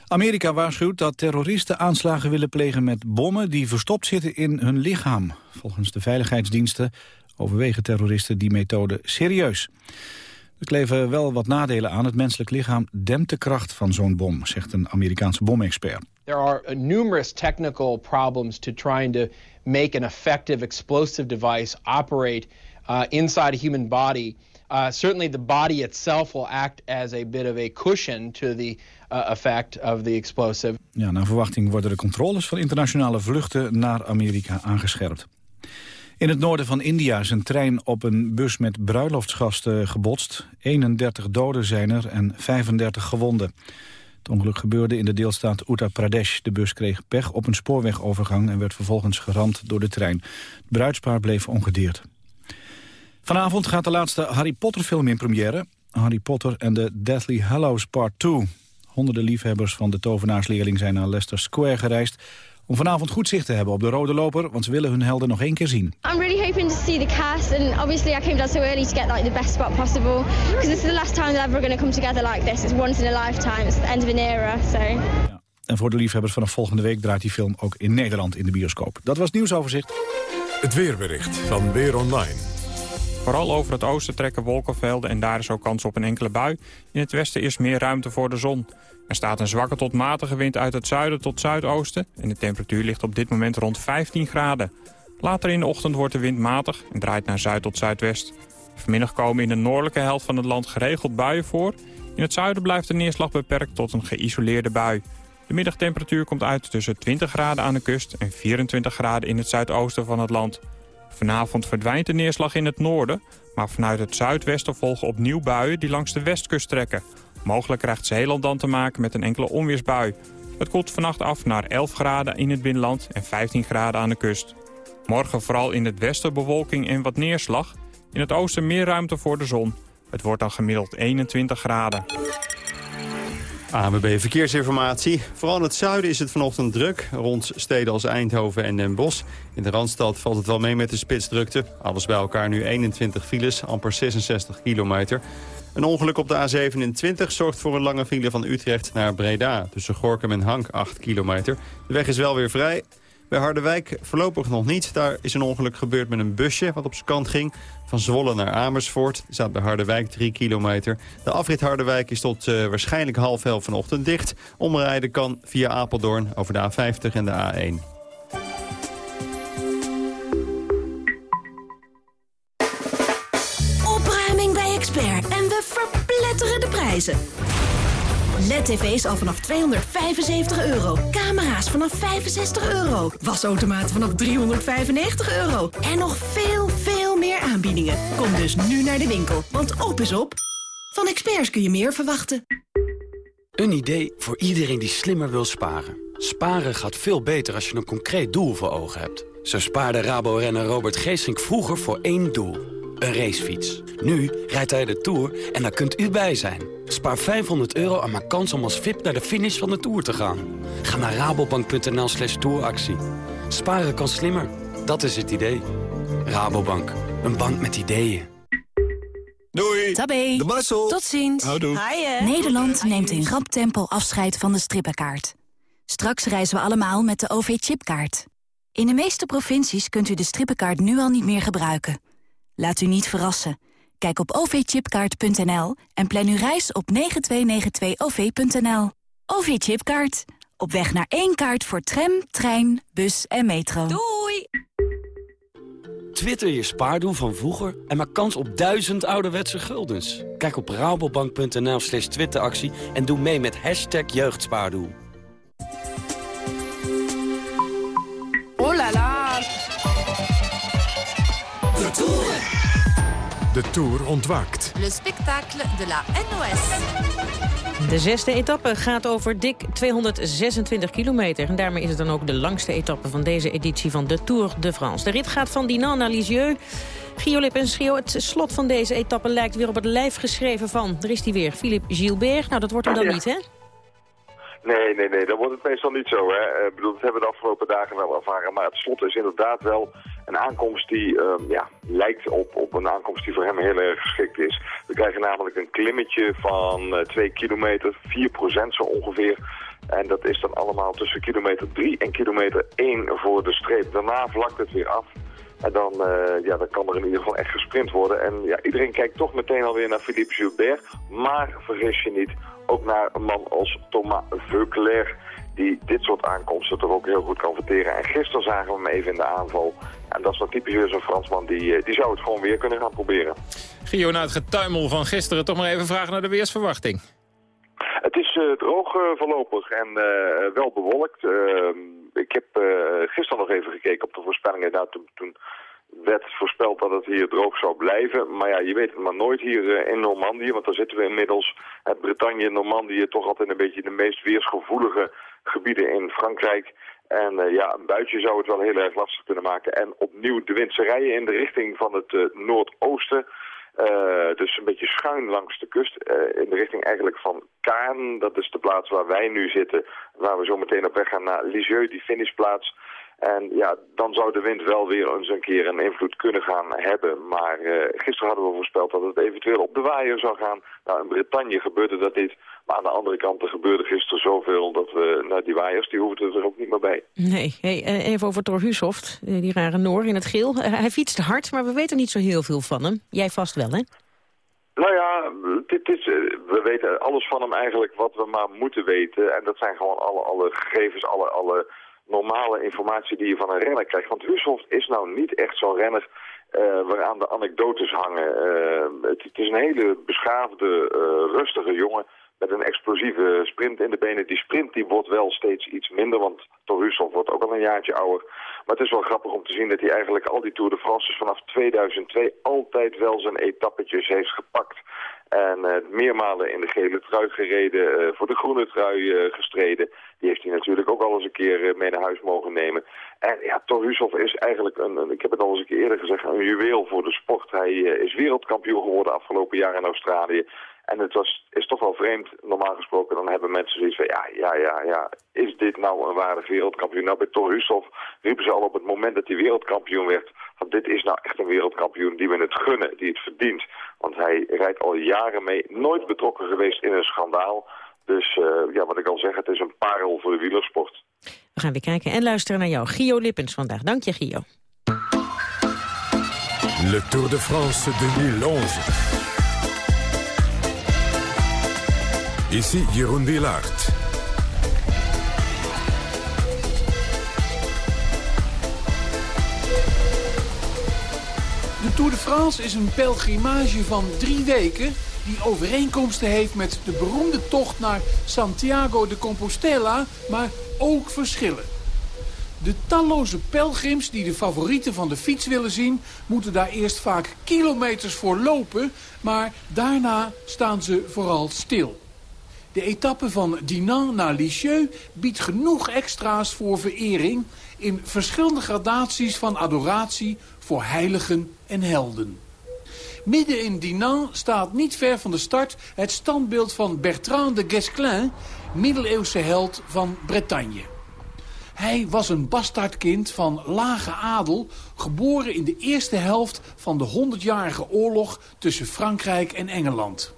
Amerika waarschuwt dat terroristen aanslagen willen plegen met bommen die verstopt zitten in hun lichaam. Volgens de veiligheidsdiensten overwegen terroristen die methode serieus. Er kleven wel wat nadelen aan. Het menselijk lichaam dempt de kracht van zo'n bom, zegt een Amerikaanse bomexpert. There are numerous technical problems to trying to make an effective explosive device operate uh, inside a human body. Uh, certainly the body itself will act as a bit of a cushion to the uh, effect of the explosive. Ja, naar verwachting worden de controles van internationale vluchten naar Amerika aangescherpt. In het noorden van India is een trein op een bus met bruiloftsgasten gebotst. 31 doden zijn er en 35 gewonden. Het ongeluk gebeurde in de deelstaat Uttar Pradesh. De bus kreeg pech op een spoorwegovergang en werd vervolgens geramd door de trein. Het bruidspaar bleef ongedeerd. Vanavond gaat de laatste Harry Potter film in première. Harry Potter en de Deathly Hallows Part 2. Honderden liefhebbers van de tovenaarsleerling zijn naar Leicester Square gereisd... om vanavond goed zicht te hebben op de rode loper... want ze willen hun helden nog één keer zien. I'm really hoping to see the cast and obviously I came down so early to get like the best spot possible because this is the last time that we're going to come together like this. It's once in a lifetime. It's the end of an era. So. En voor de liefhebbers vanaf volgende week draait die film ook in Nederland in de bioscoop. Dat was het nieuwsoverzicht. Het weerbericht van Weer Online. Vooral over het oosten trekken wolkenvelden en daar is ook kans op een enkele bui. In het westen is meer ruimte voor de zon. Er staat een zwakke tot matige wind uit het zuiden tot zuidoosten... en de temperatuur ligt op dit moment rond 15 graden. Later in de ochtend wordt de wind matig en draait naar zuid tot zuidwest. Vanmiddag komen in de noordelijke helft van het land geregeld buien voor. In het zuiden blijft de neerslag beperkt tot een geïsoleerde bui. De middagtemperatuur komt uit tussen 20 graden aan de kust en 24 graden in het zuidoosten van het land. Vanavond verdwijnt de neerslag in het noorden, maar vanuit het zuidwesten volgen opnieuw buien die langs de westkust trekken. Mogelijk krijgt Zeeland dan te maken met een enkele onweersbui. Het koelt vannacht af naar 11 graden in het binnenland en 15 graden aan de kust. Morgen vooral in het westen bewolking en wat neerslag. In het oosten meer ruimte voor de zon. Het wordt dan gemiddeld 21 graden. ANWB Verkeersinformatie. Vooral in het zuiden is het vanochtend druk. Rond steden als Eindhoven en Den Bosch. In de Randstad valt het wel mee met de spitsdrukte. Alles bij elkaar nu 21 files, amper 66 kilometer. Een ongeluk op de A27 zorgt voor een lange file van Utrecht naar Breda. Tussen Gorkum en Hank 8 kilometer. De weg is wel weer vrij. Bij Harderwijk voorlopig nog niet. Daar is een ongeluk gebeurd met een busje wat op zijn kant ging. Van Zwolle naar Amersfoort staat bij Harderwijk 3 kilometer. De afrit Harderwijk is tot uh, waarschijnlijk half elf vanochtend dicht. Omrijden kan via Apeldoorn over de A50 en de A1. Opruiming bij Expert en we verpletteren de prijzen. LED-tv's al vanaf 275 euro. Camera's vanaf 65 euro. Wasautomaten vanaf 395 euro. En nog veel, veel meer aanbiedingen. Kom dus nu naar de winkel, want op is op. Van experts kun je meer verwachten. Een idee voor iedereen die slimmer wil sparen. Sparen gaat veel beter als je een concreet doel voor ogen hebt. Zo spaarde Rabo-renner Robert Geesink vroeger voor één doel. Een racefiets. Nu rijdt hij de Tour en daar kunt u bij zijn. Spaar 500 euro en maak kans om als VIP naar de finish van de Tour te gaan. Ga naar rabobank.nl slash touractie. Sparen kan slimmer. Dat is het idee. Rabobank. Een bank met ideeën. Doei. Tabé. De Marcel. Tot ziens. Houdoe. Nederland neemt in rap tempo afscheid van de strippenkaart. Straks reizen we allemaal met de OV-chipkaart. In de meeste provincies kunt u de strippenkaart nu al niet meer gebruiken. Laat u niet verrassen. Kijk op ovchipkaart.nl en plan uw reis op 9292-OV.nL. OV-chipkaart. Op weg naar één kaart voor tram, trein, bus en metro. Doei! Twitter je spaardoel van vroeger en maak kans op duizend ouderwetse guldens. Kijk op rabobank.nl slash twitteractie en doe mee met hashtag jeugdspaardoel. De Tour ontwaakt. Le spectacle de la NOS. De zesde etappe gaat over dik 226 kilometer. En daarmee is het dan ook de langste etappe van deze editie van de Tour de France. De rit gaat van Dinan naar Lisieux. Gio en Schio, het slot van deze etappe lijkt weer op het lijf geschreven van... er is die weer, Philippe Gilbert. Nou, dat wordt hem dan Ja. niet, hè? Nee, nee, nee, dat wordt het meestal niet zo. Hè. Eh, Ik bedoel, dat hebben we de afgelopen dagen wel ervaren. Maar het slot is inderdaad wel een aankomst die ehm, ja, lijkt op, op een aankomst die voor hem heel erg geschikt is. We krijgen namelijk een klimmetje van eh 2 kilometer, 4% zo ongeveer. En dat is dan allemaal tussen kilometer 3 en kilometer 1 voor de streep. Daarna vlakt het weer af. En dan, eh, ja, dan kan er in ieder geval echt gesprint worden. En ja, iedereen kijkt toch meteen alweer naar Philippe Gilbert. Maar vergis je niet, ook naar een man als Thomas Veuclair... die dit soort aankomsten toch ook heel goed kan verteren. En gisteren zagen we hem even in de aanval. En dat is dan typisch weer zo'n Fransman, die, eh, die zou het gewoon weer kunnen gaan proberen. Gio, na het getuimel van gisteren toch maar even vragen naar de weersverwachting. Het is eh, droog eh, voorlopig en wel bewolkt. Ehm, ik heb gisteren nog even gekeken op de voorspellingen. Nou, toen, toen werd voorspeld dat het hier droog zou blijven. Maar ja, je weet het maar nooit hier in Normandië, want daar zitten we inmiddels. Uh, Bretagne en Normandië toch altijd een beetje de meest weersgevoelige gebieden in Frankrijk. En eh, ja, een buitje zou het wel heel erg lastig kunnen maken. En opnieuw de windse rijen in de richting van het eh, noordoosten. Uh, dus een beetje schuin langs de kust, in de richting eigenlijk van Kaan. Dat is de plaats waar wij nu zitten, waar we zo meteen op weg gaan naar Lisieux, die finishplaats. En ja, dan zou de wind wel weer eens een keer een invloed kunnen gaan hebben. Maar uh, gisteren hadden we voorspeld dat het eventueel op de waaier zou gaan. Nou, in Bretagne gebeurde dat niet. Maar aan de andere kant, er gebeurde gisteren zoveel dat we, nou, die waaiers, die hoefden er ook niet meer bij. Nee, hey, even over Thor Hushoft, die rare Noor in het geel. hij fietst hard, maar we weten niet zo heel veel van hem. Jij vast wel, hè? Nou ja, dit is, we weten alles van hem eigenlijk wat we maar moeten weten. En dat zijn gewoon alle, alle gegevens, alle, alle normale informatie die je van een renner krijgt. Want Hushoft is nou niet echt zo'n renner uh, waaraan de anekdotes hangen. Uh, het, is een hele beschaafde, uh, rustige jongen met een explosieve sprint in de benen. Die sprint die wordt wel steeds iets minder, want Torusov wordt ook al een jaartje ouder. Maar het is wel grappig om te zien dat hij eigenlijk al die Tour de France vanaf 2002 altijd wel zijn etappetjes heeft gepakt. En uh, meermalen in de gele trui gereden, uh, voor de groene trui uh, gestreden. Die heeft hij natuurlijk ook al eens een keer mee naar huis mogen nemen. En ja, Torusov is eigenlijk, een, ik heb het al eens een keer eerder gezegd, een juweel voor de sport. Hij is wereldkampioen geworden afgelopen jaar in Australië. En het was, is toch wel vreemd, normaal gesproken, dan hebben mensen zoiets van, ja, ja, ja, ja, is dit nou een waardig wereldkampioen? Nou, bij Thor Hushoff riepen ze al op het moment dat hij wereldkampioen werd, van dit is nou echt een wereldkampioen die we het gunnen, die het verdient. Want hij rijdt al jaren mee, nooit betrokken geweest in een schandaal. Dus uh, ja, wat ik al zeg, het is een parel voor de wielersport. We gaan weer kijken en luisteren naar jou, Gio Lippens vandaag. Dank je, Gio. Le Tour de France 2011. Ici Jeroen Wielaert. De Tour de France is een pelgrimage van drie weken... die overeenkomsten heeft met de beroemde tocht naar Santiago de Compostela... maar ook verschillen. De talloze pelgrims die de favorieten van de fiets willen zien... moeten daar eerst vaak kilometers voor lopen... maar daarna staan ze vooral stil. De etappe van Dinan naar Lisieux biedt genoeg extra's voor verering... in verschillende gradaties van adoratie voor heiligen en helden. Midden in Dinan staat niet ver van de start het standbeeld van Bertrand de Guesclin... middeleeuwse held van Bretagne. Hij was een bastaardkind van lage adel, geboren in de eerste helft van de 100-jarige oorlog tussen Frankrijk en Engeland.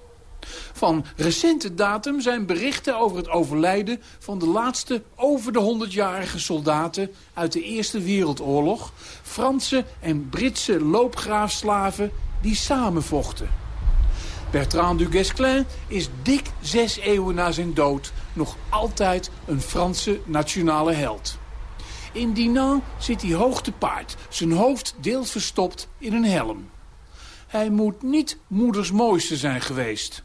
Van recente datum zijn berichten over het overlijden van de laatste over de 100-jarige soldaten uit de Eerste Wereldoorlog. Franse en Britse loopgraafslaven die samenvochten. Bertrand du Guesclin is dik zes eeuwen na zijn dood nog altijd een Franse nationale held. In Dinan zit hij hoog te paard, zijn hoofd deels verstopt in een helm. Hij moet niet moeders mooiste zijn geweest.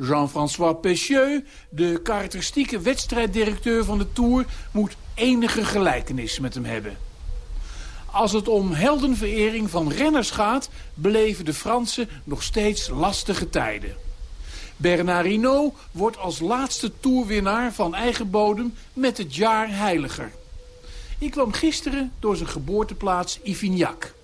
Jean-François Pessieux, de karakteristieke wedstrijddirecteur van de Tour... moet enige gelijkenis met hem hebben. Als het om heldenverering van renners gaat... beleven de Fransen nog steeds lastige tijden. Bernard Hinault wordt als laatste toerwinnaar van eigen bodem met het jaar heiliger. Ik kwam gisteren door zijn geboorteplaats Ivignac.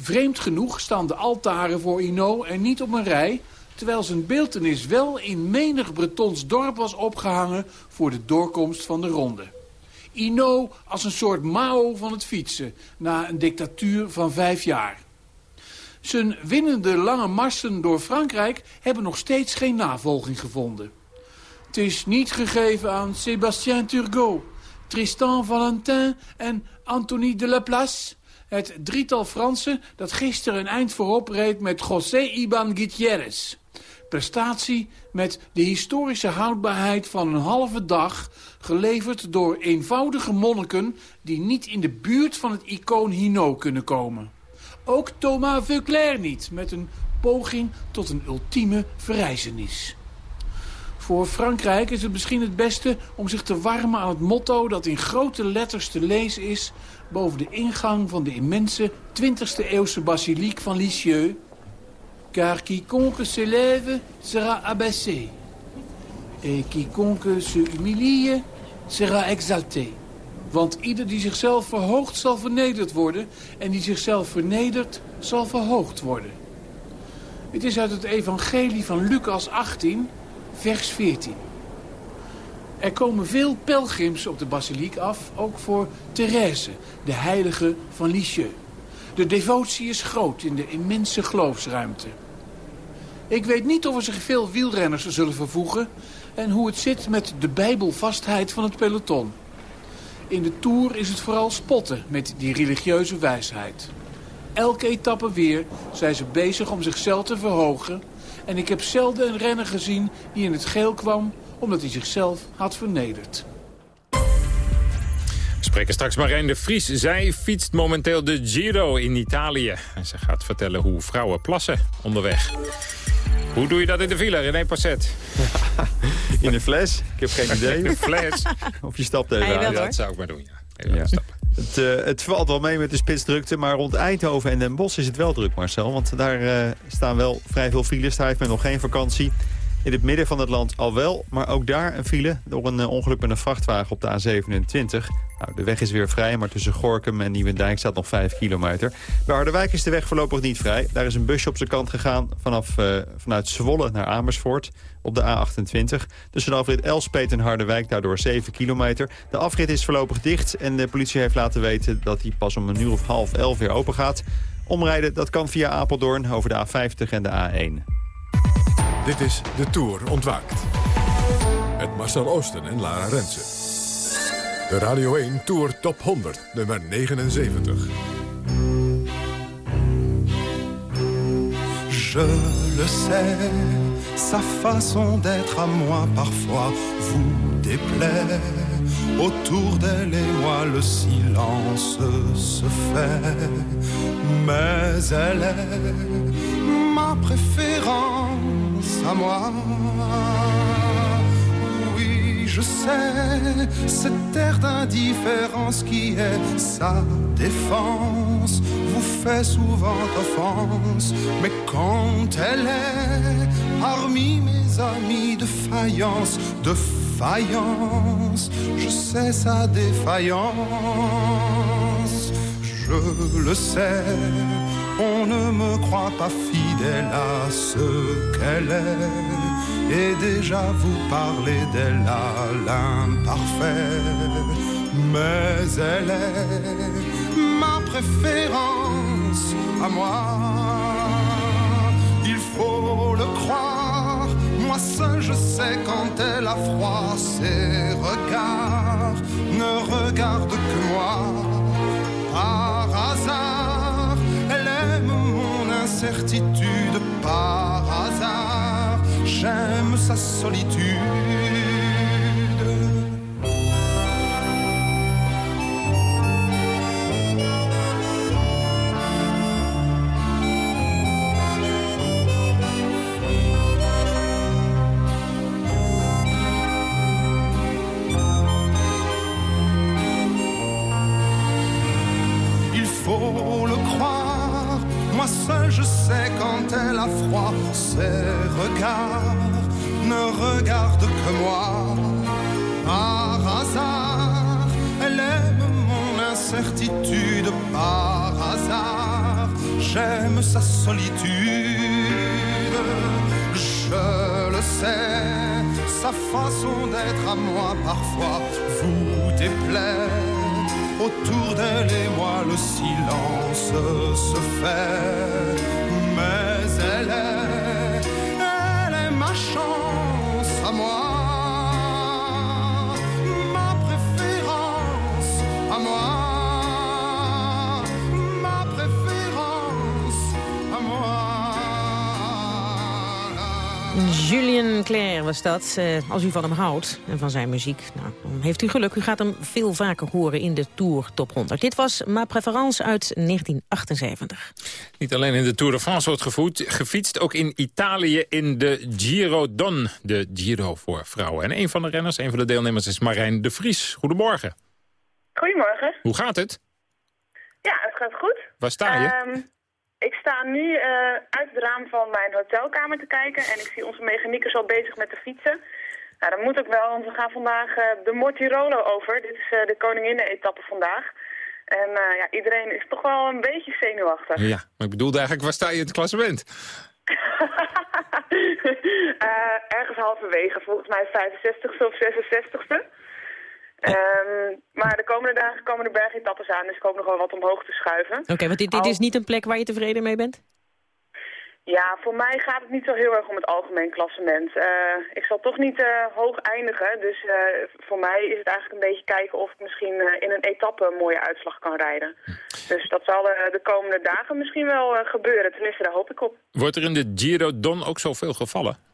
Vreemd genoeg staan de altaren voor Hinault er niet op een rij terwijl zijn beeltenis wel in menig Bretons dorp was opgehangen voor de doorkomst van de ronde. Ino als een soort Mao van het fietsen, na een dictatuur van vijf jaar. Zijn winnende lange marsen door Frankrijk hebben nog steeds geen navolging gevonden. Het is niet gegeven aan Sébastien Turgot, Tristan Valentin en Anthony de Laplace... het drietal Fransen dat gisteren een eind voorop reed met José Iban Gutierrez prestatie met de historische houdbaarheid van een halve dag... geleverd door eenvoudige monniken die niet in de buurt van het icoon Hino kunnen komen. Ook Thomas Veuclair niet, met een poging tot een ultieme verrijzenis. Voor Frankrijk is het misschien het beste om zich te warmen aan het motto... dat in grote letters te lezen is boven de ingang van de immense 20e eeuwse basiliek van Lisieux car quiconque sera abaissé, et quiconque se humilie sera exalté. Want ieder die zichzelf verhoogt zal vernederd worden... en die zichzelf vernedert zal verhoogd worden. Het is uit het evangelie van Lucas 18, vers 14. Er komen veel pelgrims op de basiliek af, ook voor Therese, de heilige van Lisieux. De devotie is groot in de immense geloofsruimte. Ik weet niet of er zich veel wielrenners zullen vervoegen... en hoe het zit met de bijbelvastheid van het peloton. In de Tour is het vooral spotten met die religieuze wijsheid. Elke etappe weer zijn ze bezig om zichzelf te verhogen... en ik heb zelden een renner gezien die in het geel kwam... omdat hij zichzelf had vernederd. We spreken straks Marijn de Vries. Zij fietst momenteel de Giro in Italië. En ze gaat vertellen hoe vrouwen plassen onderweg. Hoe doe je dat in de file, René Passet? In de fles? Ik heb geen idee. In de fles? Of je stapt even aan. hoor. Dat zou ik maar doen, ja. Even stappen. Het, eh, het valt wel mee met de spitsdrukte, maar rond Eindhoven en Den Bosch is het wel druk, Marcel. Want daar eh, staan wel vrij veel files. Daar heeft men nog geen vakantie. In het midden van het land al wel, maar ook daar een file... door een eh, ongeluk met een vrachtwagen op de A27. Nou, de weg is weer vrij, maar tussen Gorkum en Nieuwendijk staat nog 5 kilometer. Bij Harderwijk is de weg voorlopig niet vrij. Daar is een busje op zijn kant gegaan vanaf, eh, vanuit Zwolle naar Amersfoort op de A28. Tussen de afrit Elspet en Harderwijk, daardoor 7 kilometer. De afrit is voorlopig dicht en de politie heeft laten weten... dat die pas om een uur of half elf weer open gaat. Omrijden dat kan via Apeldoorn over de A50 en de A1. Dit is De Tour Ontwaakt. Met Marcel Oosten en Lara Rensen. De Radio 1 Tour Top 100, nummer 79. Je le sais, sa façon d'être à moi parfois vous déplaît. Autour d'elle et moi le silence se fait, mais elle est ma préférence à moi. Oui, je sais, cette air d'indifférence qui est sa défense vous fait souvent offense, mais quand elle est parmi mes amis de faïence, de faïence, je sais sa défaillance, je le sais. On ne me croit pas fidèle à ce qu'elle est. Et déjà vous parlez d'elle à l'imparfait. Mais elle est ma préférence à moi. Il faut le croire. Moi seul je sais quand elle a froid. Ses regards mon incertitude. Par hasard, j'aime sa solitude. Ses regards ne regardent que moi. Par hasard, elle aime mon incertitude, par hasard, j'aime sa solitude. Je le sais, sa façon d'être à moi parfois vous déplaît. Autour d'elle et moi le silence se fait. Mais elle est, Julien Claire was dat. Eh, als u van hem houdt en van zijn muziek, nou, dan heeft u geluk. U gaat hem veel vaker horen in de Tour Top 100. Dit was Ma Préférence uit 1978. Niet alleen in de Tour de France wordt gevoed, gefietst, ook in Italië in de Giro Don. De Giro voor vrouwen. En een van de renners, een van de deelnemers is Marijn de Vries. Goedemorgen. Goedemorgen. Hoe gaat het? Ja, het gaat goed. Waar sta je? Ehm, ik sta nu eh, uit het raam van mijn hotelkamer te kijken en ik zie onze mechaniekers al bezig met de fietsen. Nou, dat moet ook wel, want we gaan vandaag eh, de Mortirolo over. Dit is eh, de koninginnen-etappe vandaag. En ja, iedereen is toch wel een beetje zenuwachtig. Ja, maar ik bedoelde eigenlijk, waar sta je in het klassement? Ergens halverwege, volgens mij 65ste of 66ste. Ehm, maar de komende dagen komen de bergetappes aan, dus ik hoop nog wel wat omhoog te schuiven. Oké, want dit, dit is niet een plek waar je tevreden mee bent? Ja, voor mij gaat het niet zo heel erg om het algemeen klassement. Eh, ik zal toch niet uh, hoog eindigen, dus uh, voor mij is het eigenlijk een beetje kijken of ik misschien in een etappe een mooie uitslag kan rijden. Dus dat zal de komende dagen misschien wel gebeuren, tenminste daar hoop ik op. Wordt er in de Giro Don ook zoveel gevallen?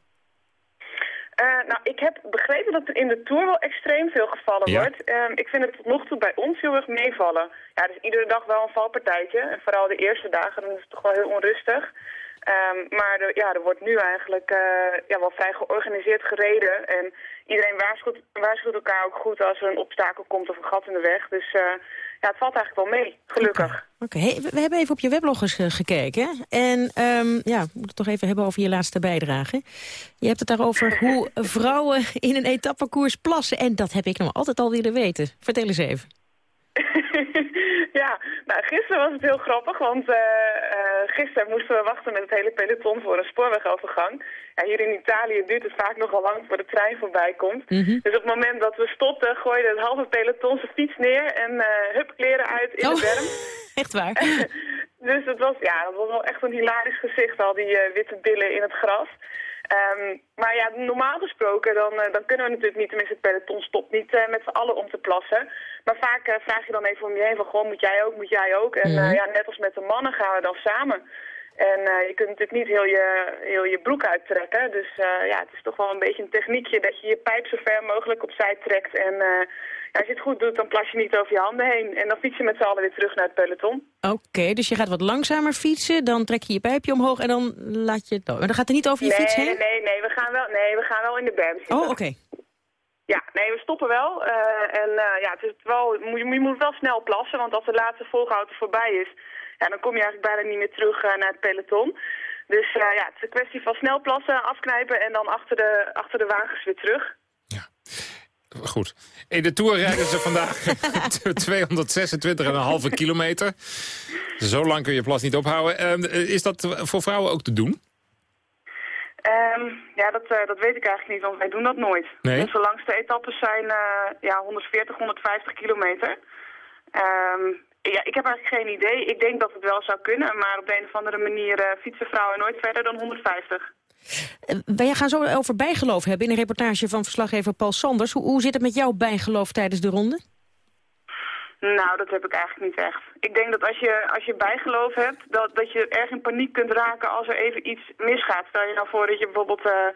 Nou, ik heb begrepen dat er in de Tour wel extreem veel gevallen Ja? wordt. Ehm, ik vind het tot nog toe bij ons heel erg meevallen. Ja, dus iedere dag wel een valpartijtje. En vooral de eerste dagen, dan is het toch wel heel onrustig. Ehm, maar er, ja, er wordt nu eigenlijk eh, ja, wel vrij georganiseerd gereden. En iedereen waarschuwt, waarschuwt elkaar ook goed als er een obstakel komt of een gat in de weg. Dus eh, ja, het valt eigenlijk wel mee, gelukkig. Oké, we hebben even op je weblog eens eh, gekeken. En ehm, ja, we moeten het toch even hebben over je laatste bijdrage. Je hebt het daarover hoe vrouwen in een etappekoers plassen. En dat heb ik nog altijd al willen weten. Vertel eens even. Ja, nou gisteren was het heel grappig, want eh, gisteren moesten we wachten met het hele peloton voor een spoorwegovergang. Ja, hier in Italië duurt het vaak nogal lang voor de trein voorbij komt. Mhm. Dus op het moment dat we stopten, gooide het halve peloton zijn fiets neer en eh hup, kleren uit in de Oh. berm. Echt waar? dus het was, ja, dat was wel echt een hilarisch gezicht, al die witte billen in het gras. Ehm, maar ja, normaal gesproken, dan, eh, dan kunnen we natuurlijk niet, tenminste het peloton stopt niet eh, met z'n allen om te plassen. Maar vaak eh, vraag je dan even om je heen van, gewoon moet jij ook, moet jij ook? En eh, Mhm. ja, net als met de mannen gaan we dan samen. En je kunt natuurlijk niet heel je, heel je broek uittrekken. Dus ja, het is toch wel een beetje een techniekje dat je je pijp zo ver mogelijk opzij trekt. En ja, als je het goed doet, dan plas je niet over je handen heen. En dan fiets je met z'n allen weer terug naar het peloton. Oké, dus je gaat wat langzamer fietsen, dan trek je je pijpje omhoog en dan laat je het... Maar dan gaat het niet over je nee, fiets heen? nee, nee, nee, we gaan wel, nee, we gaan wel in de berm zitten. Oh, oké. Ja, nee, we stoppen wel. eh, en eh, ja, het is wel, je, moet- je moet wel snel plassen, want als de laatste volgauto voorbij is, ja, dan kom je eigenlijk bijna niet meer terug eh, naar het peloton. Dus eh, ja, het is een kwestie van snel plassen, afknijpen en dan achter de, achter de wagens weer terug. Goed. In de Tour rijden ze vandaag 226,5 kilometer. Zo lang kun je plas niet ophouden. Ehm, is dat voor vrouwen ook te doen? Ehm, ja, dat, eh, dat weet ik eigenlijk niet, want wij doen dat nooit. Nee? Onze langste etappes zijn eh, ja, 140, 150 kilometer. Ehm, ja, ik heb eigenlijk geen idee. Ik denk dat het wel zou kunnen, maar op de een of andere manier eh, fietsen vrouwen nooit verder dan 150. Eh, Wij gaan zo over bijgeloof hebben in een reportage van verslaggever Paul Sanders. Hoe, zit het met jouw bijgeloof tijdens de ronde? Nou, dat heb ik eigenlijk niet echt. Ik denk dat als je, als je bijgeloof hebt, dat, dat je erg in paniek kunt raken als er even iets misgaat. Stel je nou voor dat je bijvoorbeeld eh,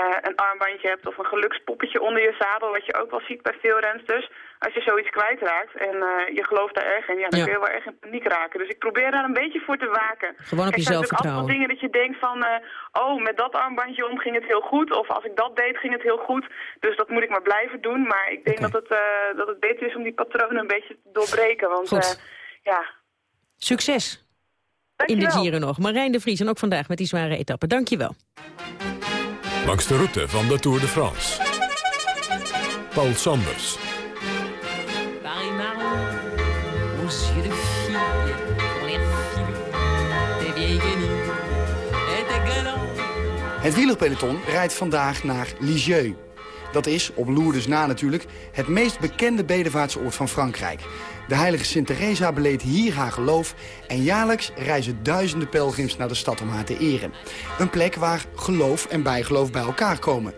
eh, een armbandje hebt of een gelukspoppetje onder je zadel, wat je ook wel ziet bij veel rensters. Als je zoiets kwijtraakt en eh, je gelooft daar erg in, ja, dan Ja. kun je wel erg in paniek raken. Dus ik probeer daar een beetje voor te waken. Gewoon op Er je zijn zelfvertrouwen. wel dingen dat je denkt van, eh, oh, met dat armbandje om ging het heel goed. Of als ik dat deed, ging het heel goed. Dus dat moet ik maar blijven doen. Maar ik denk dat, het, dat het beter is om die patronen een beetje te doorbreken. Want Goed. ja, Succes in de. Giro nog. Marijn de Vries en ook vandaag met die zware etappe. Dank je wel. Langs de route van de Tour de France. Paul Sanders. Paris marron, aux yeux de fille, pour l'air filou, des vieilles guenilles et des galants. Het wielerpeloton rijdt vandaag naar Lisieux. Dat is, op Lourdes na natuurlijk, het meest bekende bedevaartsoord van Frankrijk. De heilige Sint Teresa beleed hier haar geloof... en jaarlijks reizen duizenden pelgrims naar de stad om haar te eren. Een plek waar geloof en bijgeloof bij elkaar komen.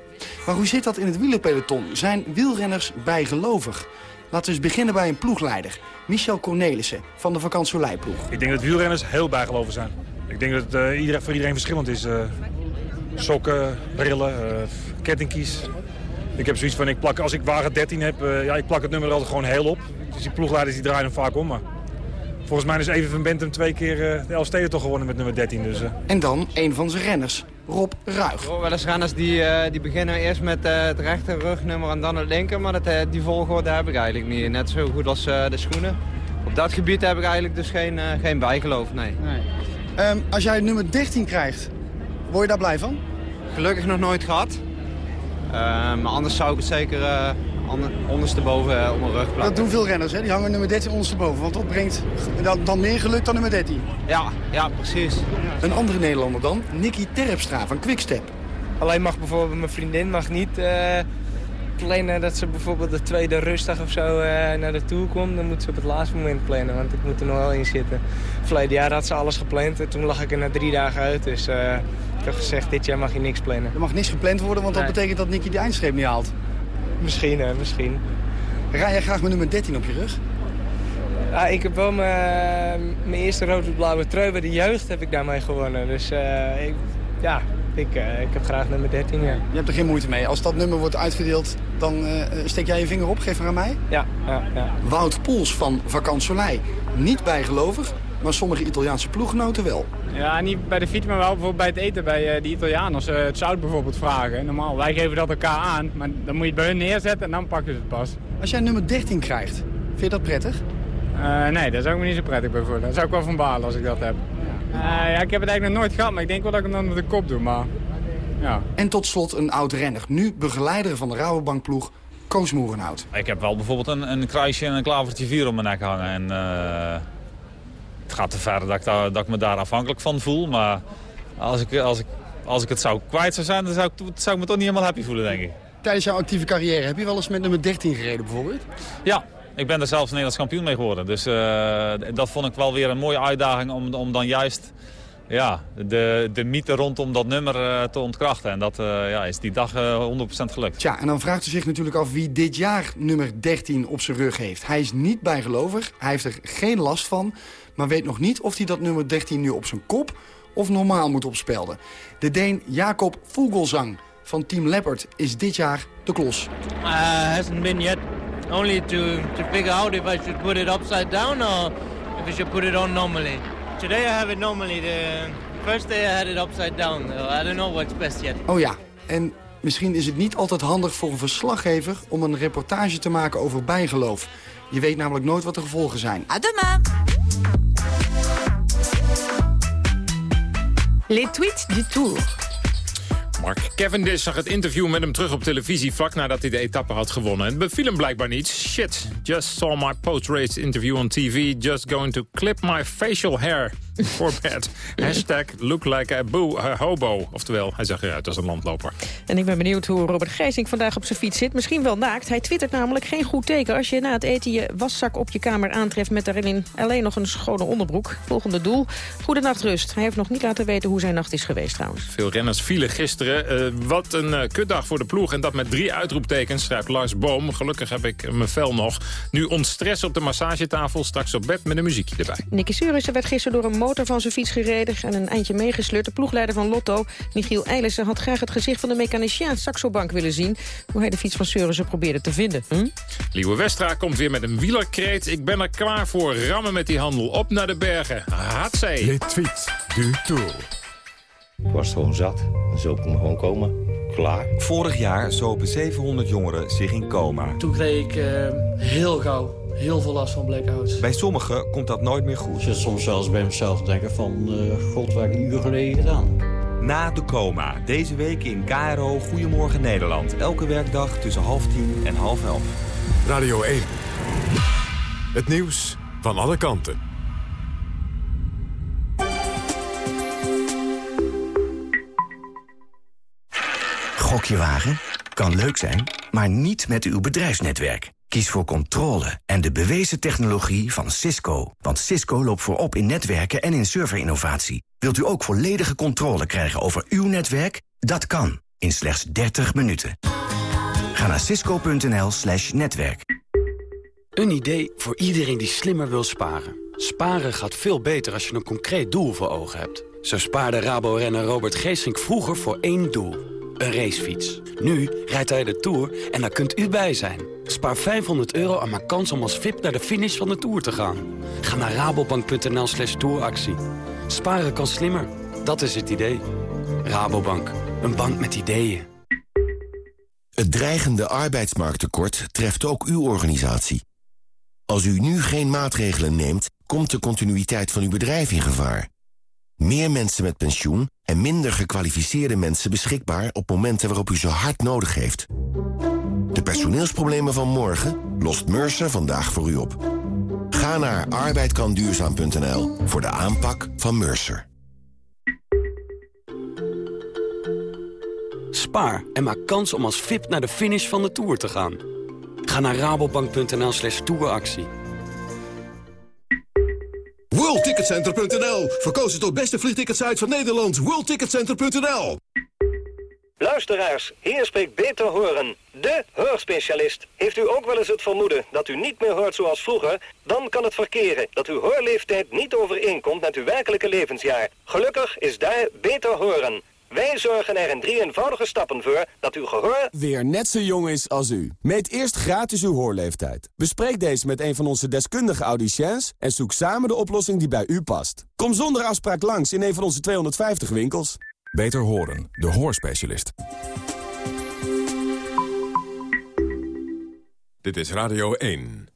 Maar hoe zit dat in het wielerpeloton? Zijn wielrenners bijgelovig? Laten we eens beginnen bij een ploegleider. Michel Cornelissen van de Vakant Soleil-ploeg. Ik denk dat wielrenners heel bijgeloven zijn. Ik denk dat het eh, iedereen, voor iedereen verschillend is. eh, sokken, brillen, eh kettingkies. Ik heb zoiets van, ik plak, als ik wagen 13 heb, eh, ja, ik plak het nummer er altijd gewoon heel op. Dus die ploegleiders die draaien hem vaak om. Maar volgens mij is Even van Bentum twee keer eh, de Elfsteden toch gewonnen met nummer 13. Dus, eh. En dan een van zijn renners, Rob Ruig. wel eens renners die, eh, die beginnen eerst met eh, het rechter rugnummer en dan het linker. Maar dat, die volgorde heb ik eigenlijk niet. Net zo goed als eh, de schoenen. Op dat gebied heb ik eigenlijk dus geen, eh, geen bijgeloof, nee. Ehm, als jij nummer 13 krijgt, word je daar blij van? Gelukkig nog nooit gehad. Eh, maar anders zou ik het zeker, eh, onder, ondersteboven uh, op mijn rug plakken. Dat doen veel renners, hè? die hangen nummer 13 ondersteboven. Want dat brengt dan, dan meer geluk dan nummer 13. Ja, ja, precies. Een andere Nederlander dan, Nicky Terpstra van Quickstep. Alleen mag bijvoorbeeld mijn vriendin mag niet uh, plannen dat ze bijvoorbeeld de tweede rustdag of zo uh, naar de Tour komt. Dan moet ze op het laatste moment plannen, want ik moet er nog wel in zitten. Verleden jaar had ze alles gepland en toen lag ik er na drie dagen uit. Dus uh, ik heb gezegd, dit jaar mag je niks plannen. Er mag niks gepland worden, want dat betekent dat Nicky de eindstreep niet haalt. Misschien, hè, misschien. Rij jij graag met nummer 13 op je rug? Ja, ik heb wel mijn, mijn eerste rood-blauwe trui bij de jeugd heb ik daarmee gewonnen. Dus ik, ja, ik, uh, ik heb graag nummer 13, ja. Je hebt er geen moeite mee. Als dat nummer wordt uitgedeeld, dan uh, steek jij je vinger op, geef er aan mij? Ja, ja, ja. Wout Poels van Vakant Soleil. Niet bijgelovig, maar sommige Italiaanse ploeggenoten wel. Ja, niet bij de fiets, maar wel bijvoorbeeld bij het eten bij uh, de Italianen. Als ze het zout bijvoorbeeld vragen. Normaal, wij geven dat elkaar aan, maar dan moet je het bij hun neerzetten en dan pakken ze het pas. Als jij nummer 13 krijgt, vind je dat prettig? nee, daar zou ik me niet zo prettig bij voelen. Daar zou ik wel van balen als ik dat heb. Ja, ik heb het eigenlijk nog nooit gehad, maar ik denk wel dat ik hem dan met de kop doe. Maar ja. En tot slot een oud-renner, nu begeleider van de Rabobankploeg, Koos Moerenhout. Ik heb wel bijvoorbeeld een, een kruisje en een klavertje vier om mijn nek hangen. En, uh, het gaat te ver dat ik, daar, dat ik me daar afhankelijk van voel. Maar als ik, als ik, als ik het zou kwijt zou zijn, dan zou ik, zou ik me toch niet helemaal happy voelen, denk ik. Tijdens jouw actieve carrière heb je wel eens met nummer 13 gereden bijvoorbeeld? Ja, ik ben er zelfs Nederlands kampioen mee geworden. Dus uh, dat vond ik wel weer een mooie uitdaging om, om dan juist ja, de, de mythe rondom dat nummer uh, te ontkrachten. En dat uh, ja, is die dag uh, 100% gelukt. Tja, en dan vraagt u zich natuurlijk af wie dit jaar nummer 13 op zijn rug heeft. Hij is niet bijgelovig, hij heeft er geen last van... maar weet nog niet of hij dat nummer 13 nu op zijn kop of normaal moet opspelden. De Deen Jacob Vogelsang van Team Leopard is dit jaar de klos. Uh, hasn't been yet. Only to, to figure out if I should put it upside down or if I should put it on normally. Today I have it normally. The first day I had it upside down. I don't know what's best yet. Oh ja, en misschien is het niet altijd handig voor een verslaggever... om een reportage te maken over bijgeloof. Je weet namelijk nooit wat de gevolgen zijn. Adema. Les tweets du Tour. Mark Cavendish zag het interview met hem terug op televisie... vlak nadat hij de etappe had gewonnen. En beviel hem blijkbaar niet. Shit, just saw my post-race interview on TV. Just going to clip my facial hair for bed. Hashtag look like a, boo, a hobo. Oftewel, hij zag eruit als een landloper. En ik ben benieuwd hoe Robert Geising vandaag op zijn fiets zit. Misschien wel naakt. Hij twittert namelijk geen goed teken... als je na het eten je waszak op je kamer aantreft... met daarin alleen nog een schone onderbroek. Volgende doel, goede nachtrust. Hij heeft nog niet laten weten hoe zijn nacht is geweest trouwens. Veel renners vielen gisteren. Uh, wat een uh, kutdag voor de ploeg. En dat met drie uitroeptekens, schrijft Lars Boom. Gelukkig heb ik mijn vel nog. Nu ontstress op de massagetafel, straks op bed met een muziekje erbij. Nicky Seurissen werd gisteren door een motor van zijn fiets gereden... en een eindje meegesleurd. De ploegleider van Lotto, Michiel Eilissen... had graag het gezicht van de mechanicien Saxobank willen zien... hoe hij de fiets van Seurissen probeerde te vinden. Hm? Liewe Westra komt weer met een wielerkreet. Ik ben er klaar voor. Rammen met die handel. Op naar de bergen. Hatzee. Les tweets du Tour. Ik was gewoon zat. En zo kon ik gewoon komen. Klaar. Vorig jaar zopen 700 jongeren zich in coma. Toen kreeg ik uh, heel gauw heel veel last van blackouts. Bij sommigen komt dat nooit meer goed. Je soms zelfs bij mezelf denken van... Uh, god, waar heb ik een uur geleden gedaan? Na de coma. Deze week in KRO Goedemorgen Nederland. Elke werkdag tussen half tien en half elf. Radio 1. Het nieuws van alle kanten. Gokje wagen? Kan leuk zijn, maar niet met uw bedrijfsnetwerk. Kies voor controle en de bewezen technologie van Cisco. Want Cisco loopt voorop in netwerken en in serverinnovatie. Wilt u ook volledige controle krijgen over uw netwerk? Dat kan, in slechts 30 minuten. Ga naar cisco.nl slash netwerk. Een idee voor iedereen die slimmer wil sparen. Sparen gaat veel beter als je een concreet doel voor ogen hebt. Zo spaarde Rabo-renner Robert Geesink vroeger voor één doel een racefiets. Nu rijdt hij de Tour en daar kunt u bij zijn. Spaar 500 euro en maak kans om als VIP naar de finish van de Tour te gaan. Ga naar rabobank.nl slash touractie. Sparen kan slimmer, dat is het idee. Rabobank, een bank met ideeën. Het dreigende arbeidsmarkttekort treft ook uw organisatie. Als u nu geen maatregelen neemt, komt de continuïteit van uw bedrijf in gevaar. Meer mensen met pensioen en minder gekwalificeerde mensen beschikbaar... op momenten waarop u ze hard nodig heeft. De personeelsproblemen van morgen lost Mercer vandaag voor u op. Ga naar arbeidkanduurzaam.nl voor de aanpak van Mercer. Spaar en maak kans om als VIP naar de finish van de Tour te gaan. Ga naar rabobank.nl slash touractie. WorldTicketCenter.nl Verkozen tot beste vliegticketsite van Nederland. WorldTicketCenter.nl Luisteraars, hier spreekt Beter Horen, de hoorspecialist. Heeft u ook wel eens het vermoeden dat u niet meer hoort zoals vroeger? Dan kan het verkeren dat uw hoorleeftijd niet overeenkomt met uw werkelijke levensjaar. Gelukkig is daar Beter Horen. Wij zorgen er in drie eenvoudige stappen voor dat uw gehoor... weer net zo jong is als u. Meet eerst gratis uw hoorleeftijd. Bespreek deze met een van onze deskundige audiciëns... en zoek samen de oplossing die bij u past. Kom zonder afspraak langs in een van onze 250 winkels. Beter horen, de hoorspecialist. Dit is Radio 1.